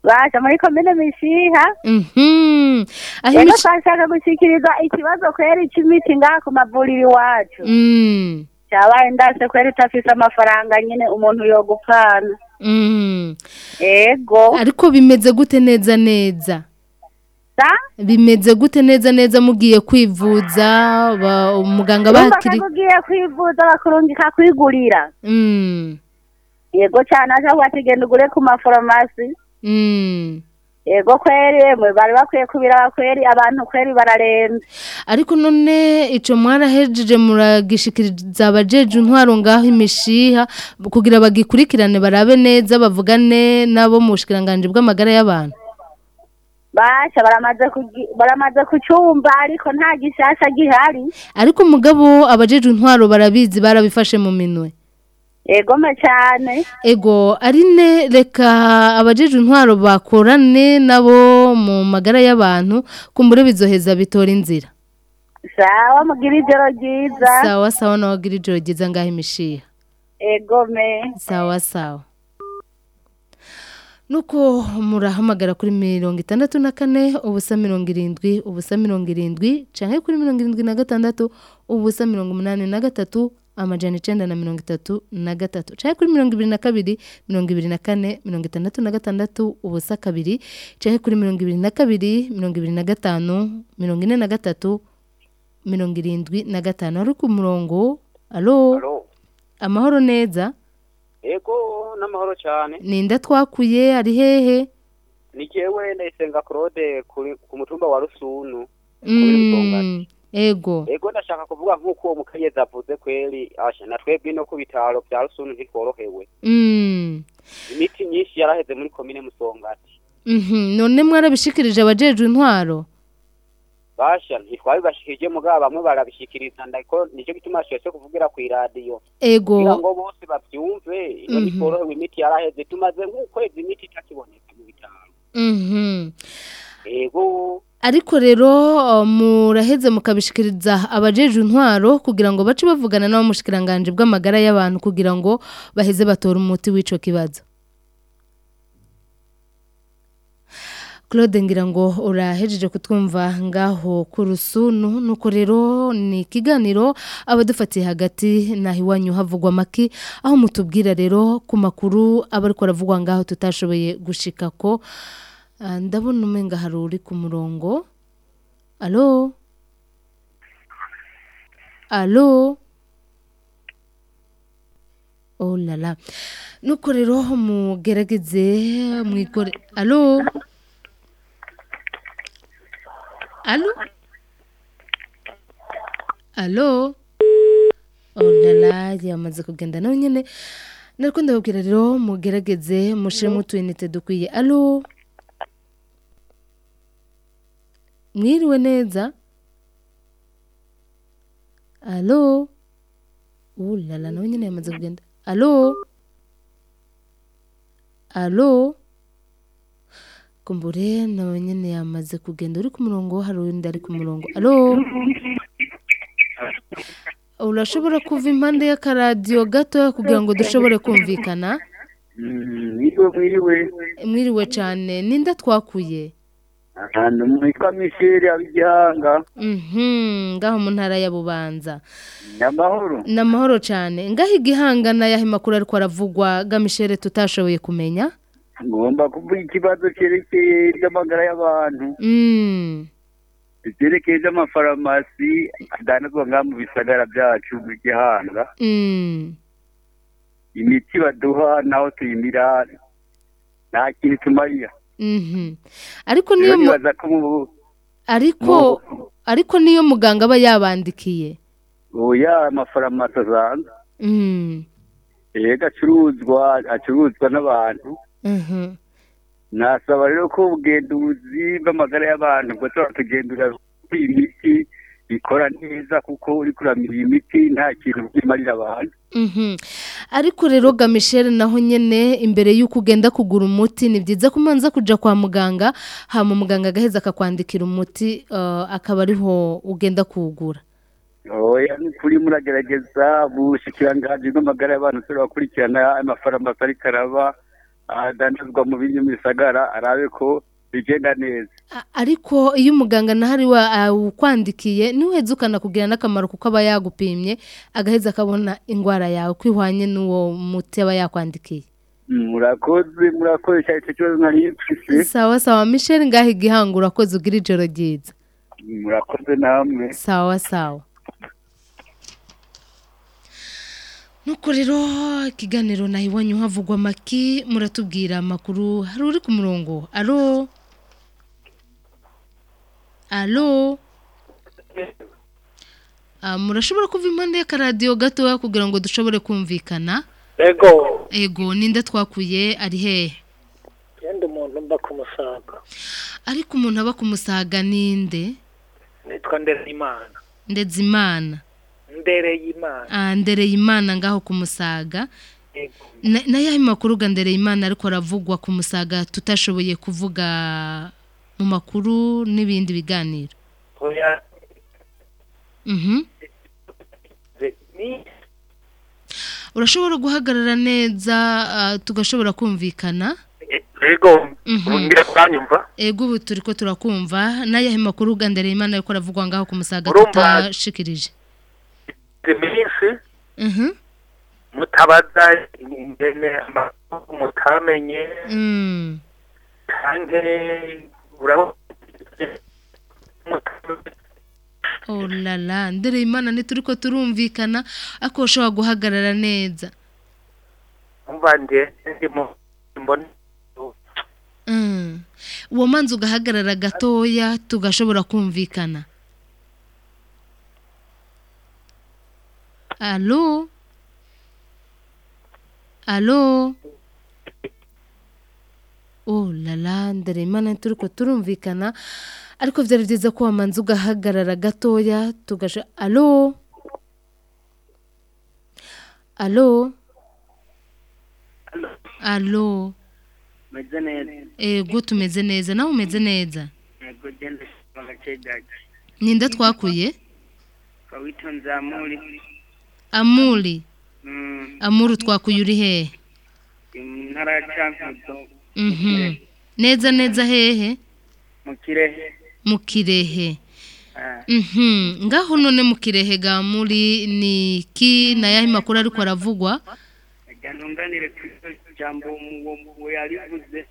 Baje muri komine mishiha. Mhm, aho rero imici- twashaka gushyikiriza ikibazo kweri c'imiti ngaha ku mavuriro iwacu Mm, cyabaye ndase kweri utafise amafaranga nyine umuntu yogupfana. Mm. ego. Ariko bimeze gute neza neza bimeze gute neza neza mugiye kwivuza umuganga bakiri ko ugiye kwivuza bakurungika kwigurira. Mm, yego cyane aje ati genda ugure ku maforomasi mm. yego kweri emwe bari bakwiye kubira kweri abantu kweri bararembye ariko none ico mwarahejeje muragishikiriza abajeje intwaro ngaho imishiha kugira bagikurikirane barabe neza bavugane nabo mu bushikiranganje bw'amagara y'abantu. Basha baramaze kucumva ariko nta gishasha gihari. Ariko mugabo abajeje intwaro barabizi barabifashe mu minwe. Egome cyane. Ego arine reka abajeje intwaro bakorane nabo mu magara y'abantu kumbure bizoheza bitora inzira. Sawa mugira ijoro ryiza. Sawa sawa nawe agira ijoro ryiza ngaho imishiha egome sawa sawa. Nuko murahamagara kuri mirongo itandatu na kane ubusa mirongo irindwi ubusa mirongo irindwi canke kuri mirongo irindwi na gatandatu ubusa mirongo umunani na gatatu amajana icenda na mirongo itatu na gatatu. Canke kuri mirongo ibiri na kabiri mirongo ibiri na kane mirongo itandatu na gatandatu ubusa kabiri. Canke kuri mirongo ibiri na kabiri mirongo ibiri na gatanu mirongo ine na gatatu mirongo irindwi na gatanu. Ari ku murongo alo? Amahoro neza. Ego n'amahoro cyane. Ninda twakuye? Ari hehe? Ni jewe ndayisenga claude ku mutumba wa rusunu Mm, ego ego ndashaka kuvuga nk'uko uwo mukenyezi avuze kweri na twebwe no ku bitaro bya rusunu ntitworohewe Mm, imiti myinshi yaraheze muri komine musongati. Mhm, none mwarabishikirije abajejwe intwaro? Basha ntitwabibashikije mugabo bamwe barabishikiriza ndako ni cyo gituma cyose kuvugira ku iradiyo Ego. kugira ngo bose bavyumve iyo Mhm. ntitworohewe imiti yaraheze tumaze nk'ukwezi imiti itakiboneka mu bitaro Mhm. ego ariko rero uh, muraheze mukabishikiriza abajejwe intwaro kugira ngo bace bavugana n'abo mushikiranganje bw'amagara y'abantu kugira ngo baheze batore umuti w'ico kibazo Claude ngira ngo urahejeje kutwumva ngaho ku rusunu nuko rero ni ikiganiro abadufatiye hagati naho iwanyu havugwa maki aho mutubwira rero ku makuru aba ariko aravugwa ngaho tutashoboye gushika ko. Ah, ndabona umenga hari uri ku murongo. Alo alo oh la la. Nuko rero mugerageze mwikore. Alo alo alo oh la la yamaze kugenda nawe nyine nariko ndababwira rero mugerageze mushiremo utuyinite dukwiye. Alo mwiriwe neza? Alo ulala nawe nyine yamaze kugenda. Alo alo kumbure nawe nyine yamaze kugenda uri ku murongo hari undi ari ku murongo. Alo? Urashobora kuva impande y'akaradiyo gatoya kugira ngo dushobore kumvikana? Mwiriwe mwiriwe cyane. Ninda twakuye ahantu mwitwa misheri ab'igihanga Mhm, ngaho mu ntara ya bubanza. Nyamahoro. Ni amahoro cyane. Ngaho igihanga n'ayahe makuru ariko aravugwa gamishere tutashoboye kumenya? Ngomba kuvuga ikibazo cyerekeye iby'amagara y'abantu. Mm, icyerekeye iby'amafarumasi adanazwa ngaha mu bisagara byacu mu gihanga. Mm, imiti baduha naho tuyimira nta kintu tumarira mhm. ariko niyo ariko ariko niyo muganga aba yabandikiye. Oya amafarumasi asanzwe. Mm, yego acuruzwa acuruzwa n'abantu. Nasaba rero ko ubugenduzi bw'amagara y'abantu bwo tuba tugendura kuri iyi miti ikora neza kuko uri kuramira iyi miti nta kintu byimarira abantu. Mhm. ariko rero gamishere naho nyene imbere y'uko ugenda kugura umuti ni byiza ko umanza kuja kwa muganga hama muganga agaheza akakwandikira umuti uh, akaba ariho ugenda kuwugura. Kuri muragerageza ubushikiranganji bw'amagara y'abantu turi bakurikirana amafarumasi ariko araba adandazwa mu bindi bisagara arabe ko bigenda neza. Ariko iyo umuganga nahari wa awukwandikiye niweheza ukanakubwira n'akamaro kuko aba yagupimye agaheza akabona indwara yawe ko ihwanye n'uwo muti aba yakwandikiye. Murakoze murakoze cyane icyo kibazo nari mfise. Sawa sawa. Michel ngaho igihanga urakoze ugira ijoro ryiza. Murakoze namwe. Sawa sawa. Nuko rero ikiganiro nawe iwanyu havugwa amaki muratubwira amakuru. Hari uri ku murongo? Alo? Alo? Ah, murashobora kuva impande y'akaradiyo gatoya kugira ngo dushobore kumvikana? Ego. Ego ninde twakuye? Ari hehe yenda umuntu mba ku musaga. Ariko umuntu aba ku musaga ninde nitwa ndereyimana. Ndezimana. Ndereyimana Ah, ndereye imana ngaho ku musaga. Na- na yahe makuru ga ndereye imana ariko aravugwa ku musaga tutashoboye kuvuga mu makuru n'ibindi biganiro. Mhm. urashobora guhagarara neza ah, tugashobora kumvikana? Ego Mhm. ngira kuranyumva ego ubu turi ko turakumva. N'ayahe makuru ga ndereye imana ariko aravugwa ngaho ku musaga tutashikirije. Iminsi Mhm. mutabaza ingene amakuru mutamenye Mm. canke urabona Oh la la ndereye imana ntituri ko turumvikana ariko ushobora guhagarara neza umva nde ndimo mbona Mm. uwo manzi ugahagarara gatoya tugashobora kumvikana alo? Alo? Oh la la ndere imana turi ko turumvikana ariko byari byiza ko wamanza ugahagarara gatoya tugasha alo? Alo? Alo. Meze neza. Ego tumeze neza. Nawe umeze neza? Yego genda ninde twakuye? Kawitonze amuri amuri Mm, amuri twakuye uri hehe mu ntara ya Mhm. neza neza hehe mu kirehe. Mu kirehe. Ah, Mhm. ngaho none mu kirehe ga muri ni ki na yahe makuru ariko aravugwa? Reka ntunganire ku iryo jambo uwo uwo yarivuze.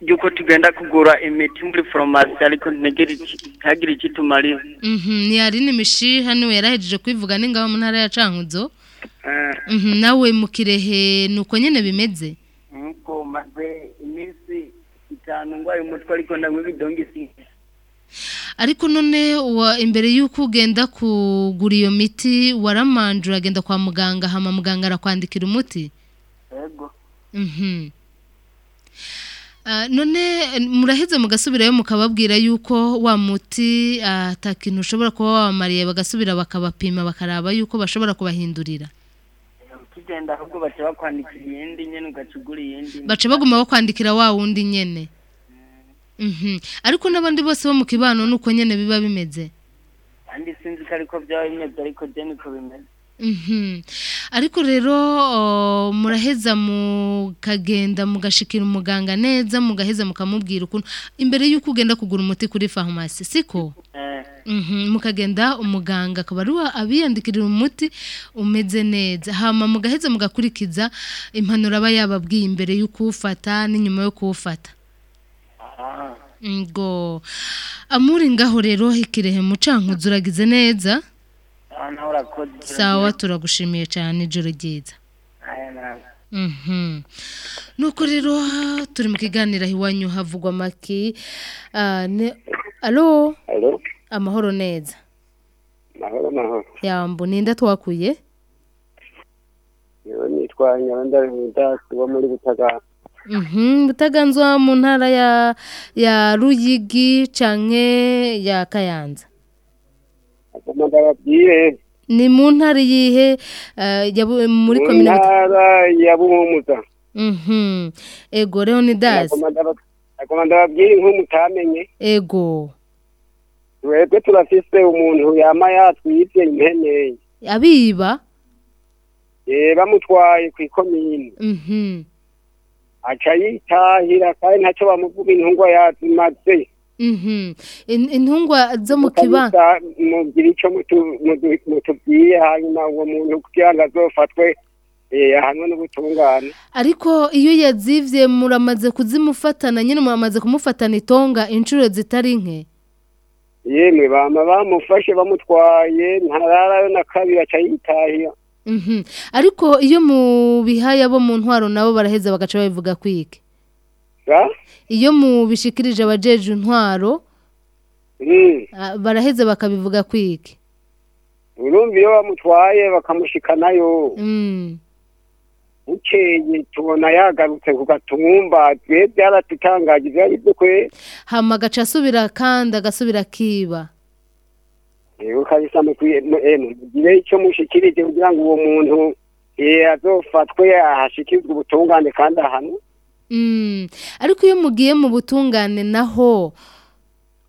Ryo ry'uko tugenda kugura imiti muri farumasi ariko ntagire icyo itumarira Mhm. ni Aline Mishiha ni we yarahejeje kwivuga ni ngaho mu ntara ya Cankuzo Ah, Mhm. nawe mu kirehe nuko nyene bimeze nuko maze iminsi itanu ndwaye umutwe ariko ndanywa ibidongisi ariko none wa imbere y'uko ugenda kugura iyo miti waramanje uragenda kwa muganga hama muganga arakwandikira umuti yego Mhm. None eh, muraheze mugasubirayo mukababwira yuko wa muti ah, ata kintu ushobora kuba wabamariye bagasubira bakabapima bakaraba yuko bashobora kubahindurira. Ukigenda ahubwo baca bakwandikira iyindi nyene ugaca ugura iyindi baca baguma bakwandikira wa wundi nyene. Mhm. ariko n'abandi bose bo mu kibano nuko nyene biba bimeze? Kandi sinzi ko ariko byaba bimeze ariko je niko bimeze. Ariko rero muraheza mukagenda mugashikira umuganga neza mugaheza mukamubwira ukuntu imbere y'uko ugenda kugura umuti kuri farumasi siko? Eh, Mhm, mukagenda umuganga akaba ari abiyandikirira umuti umeze neza. Hama mugaheza mugakurikiza impanuro aba yababwiye imbere yo kuwufata n'inyuma yo kuwufata ah, ngo amuri ngaho rero ikirehe mucankuzo uragize neza. Sawa turagushimiye cyane ijoro ryiza. Mhm. nuko rero turi mu kiganiro aho iwanyu havugwa amaki Ah, alo? Amahoro neza. Mahoro mahoro. yambu ninde twakuye Yewe nitwa Nyabenda Rudasi wo muri Butagara. Mhm, butaganzwa mu ntara ya ya Ruyigi canke ya Kayanza. Ni mu ntara yihe eh, muri mu komine ya Buhumuza. Mhm. ego Leonidas Agoma ndaba- agoma ndababwire inkuru mutamenye. ego Twebwe turafise umuntu yama yatwivye impene. abiba Eh bamutwaye ku ikomine. Mhm. Aca yitahira kandi ntaco bamuvuga intungwa yazimaze. Mhm. In- intungwa zo mu kiba Mukamisa mugira ico mutu- mudu- mutubwiye hanyuma uwo muntu kugira azofatwe eh ahanwe n'ubutungane. ariko iyo yazivye muramaze kuzimufatana nyine muramaze kumufatana itonga inshuro zitari nke yemwe bama bamufashe bamutwaye ntararayo na kabiri aca yitahira Mhm. ariko iyo mu bihaye abo mu ntwaro nabo baraheza bagaca babivuga kwike iyo mu bishikirije abajeje intwaro Mm. ah, baraheza bakabivuga kwike urumva iyo bamutwaye bakamushikanayo. Mm. bukeye tubona yagarutse ku gatumba twe byaratutangaje ibyo ari byo kwe hama agaca asubira kandi agasubira akiba. Rero kabisa mukwiye mu- eh, mugire icyo mushikirije kugira ngo uwo muntu eh, azofatwe ahashikirizwe ubutungane kandi ahanwe. Mm, ariko iyo mugiye mu butungane naho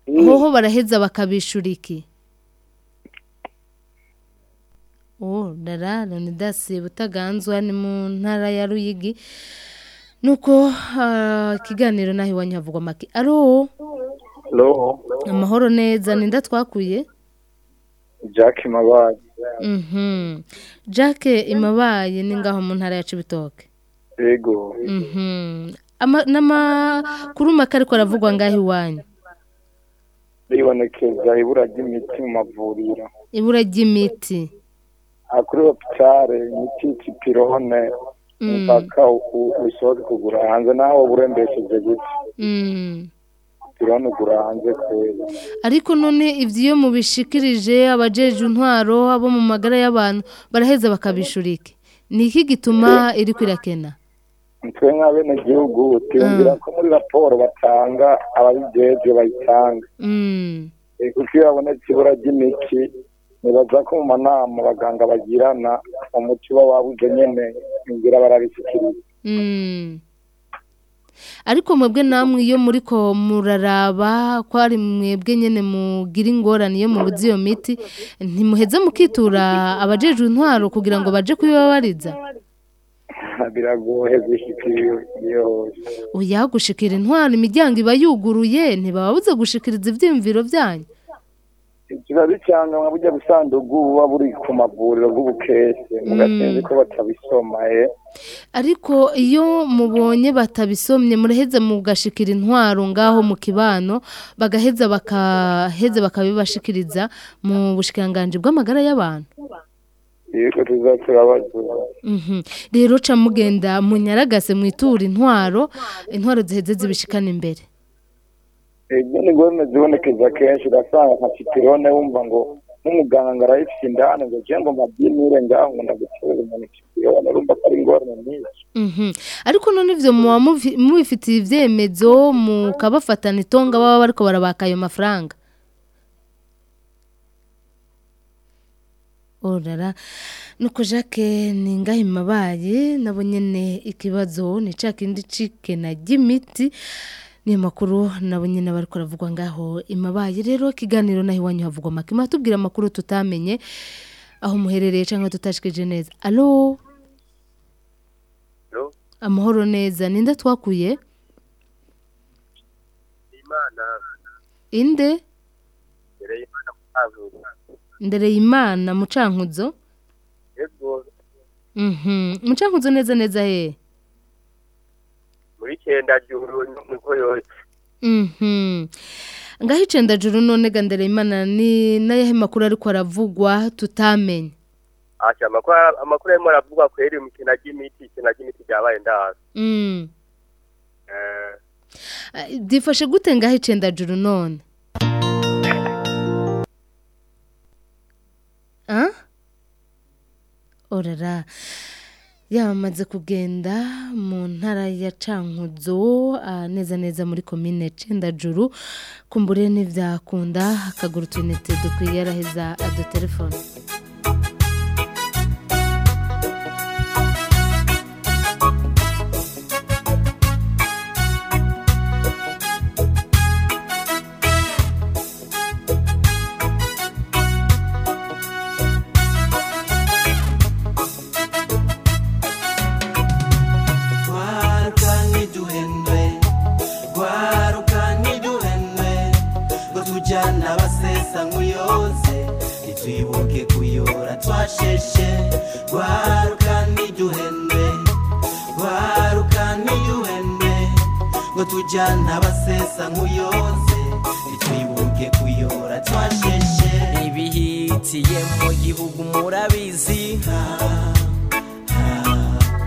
hoho baraheza bakabishura iki? Oh dara leonidas butaganzwa ni mu ntara ya ruyigi. Nuko ah, ikiganiro naho iwanyu havugwa make aro amahoro neza ninda twakuye? Jack Mabaye. Mhm. Jack imabaye ni ngaho mu ntara ya Cibitoke. Yego. Mhm. Ama n'amakuru make ariko aravugwa ngaho iwanyu. Ribonekeza ibura ry'imiti mu mavuriro. Ibura ry'imiti. Kuri hopitale imiti y'ipirone Mm. mpaka u- usohoke kugura hanze naho burembesheje gute. Mm. Pirone ugura hanze kweli. Ariko none ivyo iyo mubishikirije abajeje intwaro abo mu magara y'abantu baraheza bakabishura iki? Ni iki gituma iri kwirakena? Twe nk'abenegihugu twiyumvira ko muri raporo batanga ababijejwe bayitanga. Mm. Eh, kuko iyo habonetse ibura ry'imiti nibaza ko mu manama abaganga bagirana umuti uba wabuze nyene inzira barabishyikiriza Mm. Ariko mwebwe namwe iyo muriko muraraba ko ari mwebwe nyene mugira ingorane iyo mubuze iyo miti ntimuheze mukitura abajejwe intwaro kugira ngo baje kubibabariza biragoye gushyikira iyo hose. Oya gushikira intwaro imiryango iba yuguruye ntibababuze gushikiriza ivyiyumviro vyanyu. Kiba bicanga nka burya busandugu buba buri ku mavuriro bw'ubukese mugasinzi ko batabisoma eh? Ariko iyo mubonye batabisomye muraheza mugashikira intwaro ngaho mu kibano bagaheza bakabibashikiriza mu bushikanganje bw'amagara y'abantu. Yego tuza turabaza Mhm. rero ca mugenda munyaragase mwitura intwaro intwaro ziheze zibishikana imbere. Ibyo ni ngorane zibonekeza kenshi. Urasanga nka citirone wumva ngo n'umuganga ngo arayifite indani ngo je ngo mabyinire ngaho ngo ndagutere umuntu citirone urumva ko ari ingorane nyinshi. Mhm. ariko none ivyo muba mubifitiye ivyemezo mukabafatana itonga baba bariko barabaka ayo mafaranga. Orara nuko jacques ni ngahe mabaye nabo nyene ikibazo ni ca kindi cikena ry'imiti niyo makuru nabo nyene bariko baravugwa ngaho. Imabaye rero ikiganiro naho iwanyu havugwa make. Matubwira amakuru tutamenye aho muherereye cyangwa tutashikije neza. Alo amahoro neza. Ninde twakuye? Imana. Inde? Mbere y'imana mukavuga ndereye imana mucankuzo Mhm. mucankuzo neza neza he? Muri cyenda juru niko yose. Mhm. ngaho icenda juru none ga ndereye imana ni nayahe makuru ariko aravugwa tutamenye? Amakuru arimo aravugwa kweri mu kina ry'imiti ikina ry'imiti ryabaye ndazi Mm. Eh, byifashe gute ngaho icenda juru none? Orara yamaze kugenda mu ntara ya cankuzo neza neza muri komine cendajuru kumbure ntibyakunda akagura utunete dukwiye araheza adutelefone Ngo tujyana abasesa nk'uyoze Ntitwibuke kuyora twasheshe. Ibihitiye mu gihugu murabizi.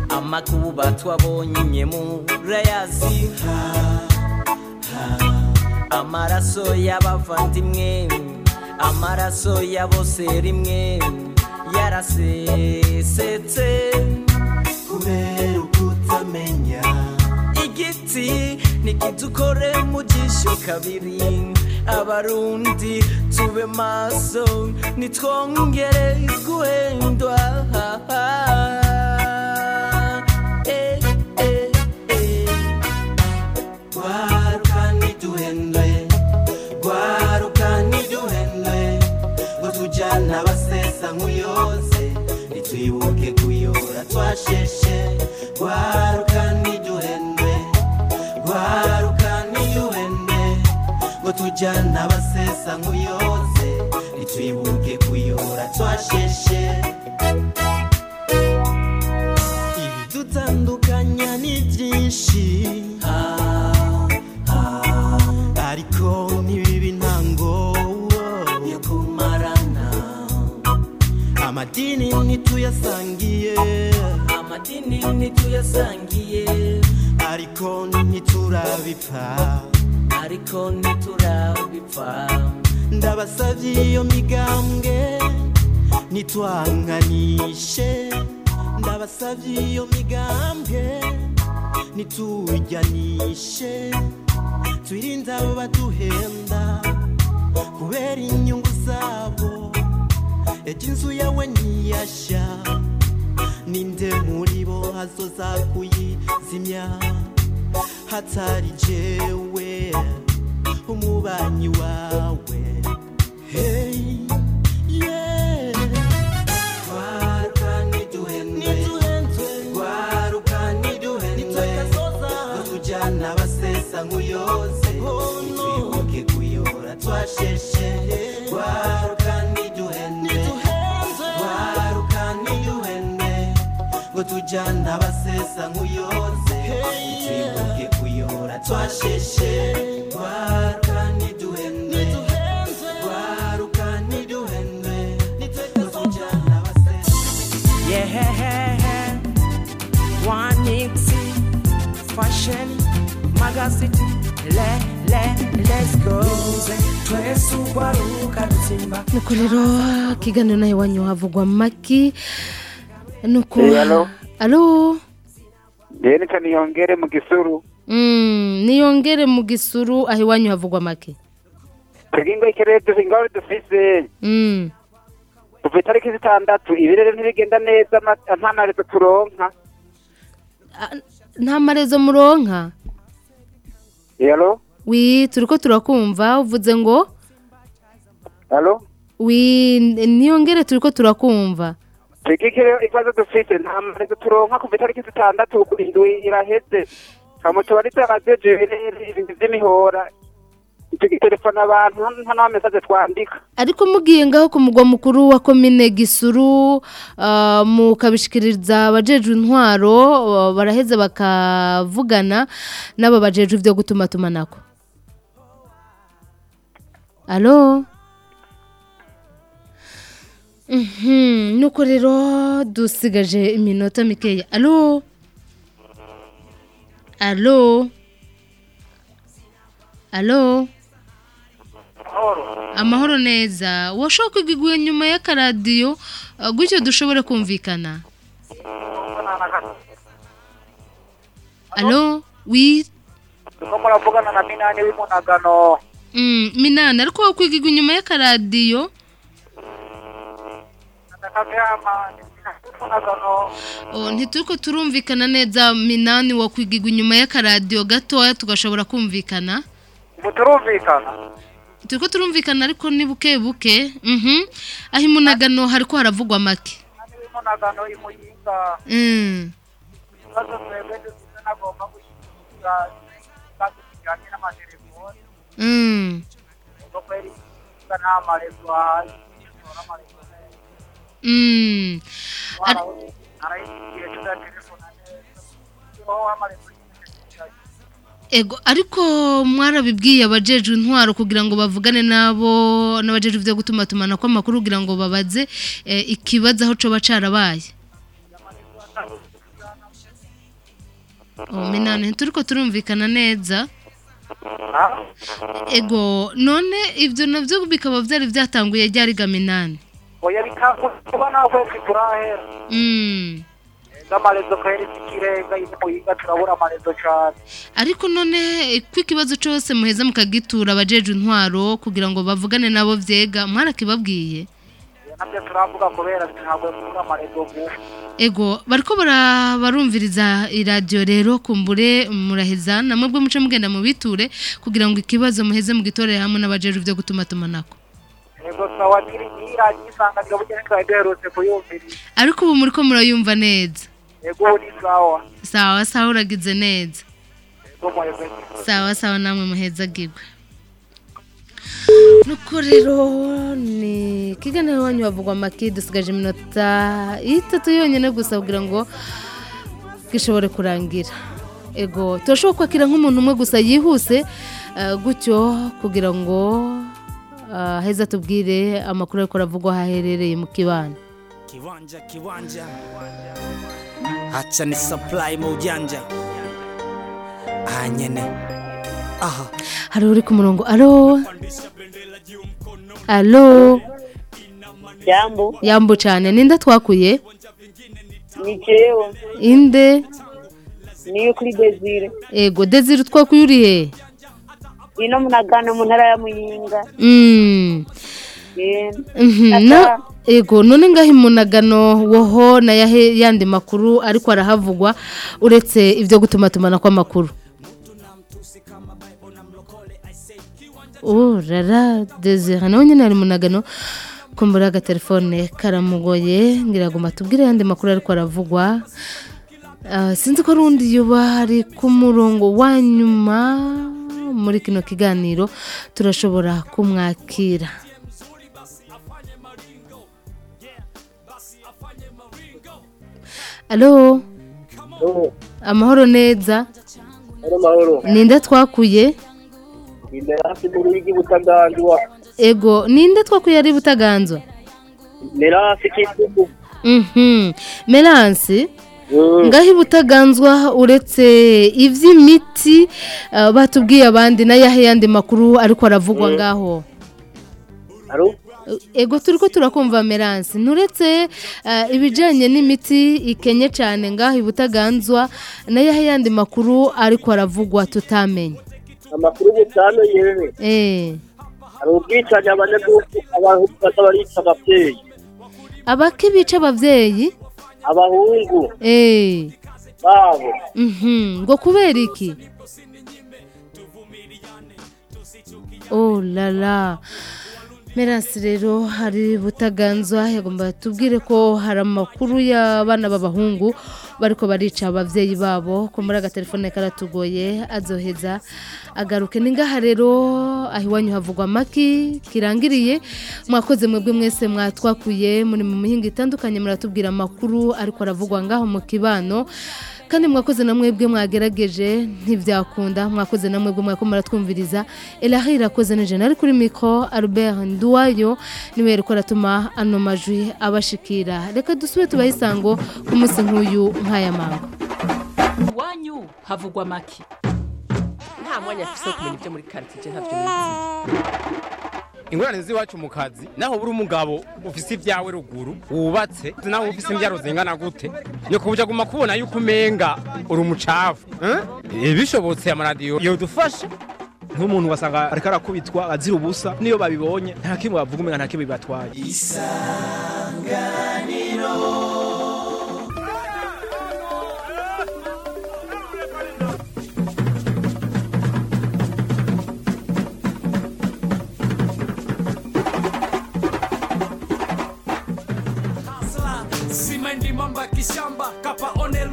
Amakuba twabonye murayazi amaraso y'abavandimwe amaraso ya bose rimwe yarasesetse. Kubera nikidukore mu jisho kabiri. Abarundi tube maso. Nitwongere guhendwa Eh, eh, eh. Gwaruka ntiduhendwe gwaruka ntiduhendwe ngo tujyana abasesa nk'uyoze ntitwibuke kuyora twasheshe. Gwaruka ngo tujyana abasesa nk'uyoze ntitwibuke kuyora twasheshe. Ibidutandukanya ni byinshi. Ariko ntibibe intango yo kumarana. Amadini ntituyasangiye. Amadini ntituyasangiye. Ariko ntiturabipfa. Ariko ntiturabipfa. Ndabasavye iyo migambwe nitwanganishe ndabasavye iyo migambwe nitujyanishe twirinde abo baduhenda kubera inyungu zabo. Ejo inzu yawe ntiyashya ninde muri bo hazoza kuyizimya? Hatari jewe umubanyi wawe. Hey, yeah. Gwaruka ntiduhendwe gwaruka ntiduhendwe tujyana abasesa nk'uyoze twibuke kuyora twasheshe. Gwaruka ntiduhendwe gwaruka ntiduhendwe ngo tujyana abasesa nk'uyoze twibuke kuyora twasheshe. Gwaruka ntiduhendwe gwaruka ntiduhendwe ngo tujyana Yeah, one Nixie, fashion, magazine, le, le, let's go. Twese ugwaruka dutsimba. nuko rero ikiganiro nawe iwanyu havugwa maki. Nuko Eh, alo? Rero nica niyongere mu gisuru. Mm, niyongere mu gisuru aho iwanyu havugwa make? Tugingo ikirere ingore dufise. Mm, kuva itariki zitandatu ibirere ntibigenda neza nta marezo turonka. Nta marezo muronka? Alo wi turiko turakumva uvuze ngo? Alo wi niyongere turiko turakumva. Tugiye ikibazo dufise nta marezo turonka kuva itariki zitandatu indwi iraheze kamutubarize abajeje ibirere ibintu vy'imihora tugitelefona abantu nta n'amamesaje twandika ariko mugiye ngaho ku mugwa mukuru wa komine gisuru mukabishikiriza abajejwe intwaro ah, baraheza bakavugana n'abo bajejwe ibyo gutuma tumanako Mhm, nuko rero dusigaje iminota mikeya. Alo? Alo? Alo? Amahoro. Neza. Washobora kwigiguye nyuma y'akaradiyo? Uh, gutyo dushobore kumvikana. Alo? Wi turimo muravugana na minani w'imunagano. Mm, minani ariko wakwigigwa inyuma y'akaradiyo? Oh, ntituko turumvikana neza minani wakwigigwa inyuma y'akaradiyo gatoya tugashobora kumvikana? Turumvikana turiko turumvikana ariko ni buke buke. Mhm. Aho imunagano hariko haravugwa make? Nta Mm. Ego. Ariko mwarabibwiye abajejwe intwaro kugira ngo bavugane nabo n'abajejwe byo gutuma tumana ko amakuru kugira ngo babaze eh, ikibazo aho coba carabaye. Oh, minane turiko turumvikana neza. Ego none ibyo navyo bikaba vyari vyatanguye ryari ga minane oya bikakuba nawe turahera n'amarezo kweri sikirenga ine muhinga turabura amarezo cane ariko none ko ikibazo cyose muheza mukagitura abajeje intwaro kugira ngo bavugane nabo vyega mwarakibabwiye na byo turavuga kubera ntabwo amarezo vuba ego bariko barumviriza iradiyo rero kumbure muraheza namwe bwo muce mugenda mubiture kugira ngo ikibazo muheze mugitorere hamwe n'abajeje byo gutuma tumanako yego sawa nyiri nyiragiye isanganiro bugene twari duherutse kuyumviriza ariko ubu muriko murayumva neza. Yego ni sawa sawa sawa uragize neza. Sawa sawa namwe muhezagirwe nuko rero ni ikiganiro wanyu havugwa amaki dusigaje iminota itatu yonyine gusa kugira ngo gishobore kurangira. Ego turashobora kwakira nk'umuntu umwe gusa yihuse eh, gutyo kugira ngo heza tubwire amakuru ariko aravugwa aho aherereye mu kibano Kiwanja kiwanja, acha ni supply mu ujanja. Aha nyene. Aha. Hari uri ku murongo. Alo alo Jambo, yambu cyane. Ninde twakuye? Ni jewe, inde? Niyo kuri Desire. ego desire twakuye uri he Ino munagana mu ntara ya Muyinga. Mm. Mhm, ego none ngaho imunagano woho na yandi makuru ariko arahavugwa uretse ibyo gutuma tumana kw'amakuru oh rara desire nawe nyine ari munagano? Kumbura agatelefone karamugoye ngiraguma tubwire yandi makuru ariko aravugwa. Ah, sinzi ko ari undi yuba ari ku murongo wa nyuma. Muri kino kiganiro turashobora kumwakira. Alo amahoro neza. Ninde twakuye? Ego ninde twakuye ari butaganzwa. Melanse ngaho ibutaganzwa uretse iby'imiti ah, batubwiye abandi n'ayahe yandi makuru ariko aravugwa ngaho? Alo? ego turi ko turakumva meranse nturetse ah, ibijyanye n'imiti ikenye cyane ngaho ibutaganzwa n'ayahe yandi makuru ariko aravugwa tutamenye Amakuru butamenye wewe. eh. Hari ubwicanyi abanyagihugu abantu barica abavyeyi. abake bica ababyeyi? Abahungu. Eh babo. Mhm, ngo kubera iki? Oh la la. Merasi rero hari butaganzwa. Yagomba tubwire ko hari amakuru y'abana b'abahungu. Bariko barica abavyeyi babo ko muri agatelefone karatugoye azoheza agaruke. Ni ngaha rero aho iwanyu havugwa amaki kirangiriye. Mwakoze mwebwe mwese mwatwakuye muri mu mihinga itandukanye muratubwira amakuru ariko aravugwa ngaho mu kibano. Kandi mwakoze na mwebwe mwagerageje ntibyakunda. Mwakoze na mwebwe mwako muratwumviriza elahi irakoze nije nari kuri mikro albert nduwayo ni we yariko aratuma ano majwi abashikira. Reka dusube tubahe isango ku munsi nk'uyu nk'aya mango. Iwanyu havugwa make. Nta mwanya afise wo kumenya ibyo muri karitsiye ntabyo nizi ingorane z'iwacu mu kazi naho buri umugabo ufise ibyawe ruguru wubatse nawe ufise imbyaro zingana gute. Nyoko buja guma kubona yuko umenga uri umucafu eh? bishobotse amaradiyo yodufasha nk'umuntu wasanga ariko arakubitwa azira ubusa. Niyo babibonye nta kimwe bavuga umenga nta kimwe bibatwaye. Sima mamba kishamba kapaone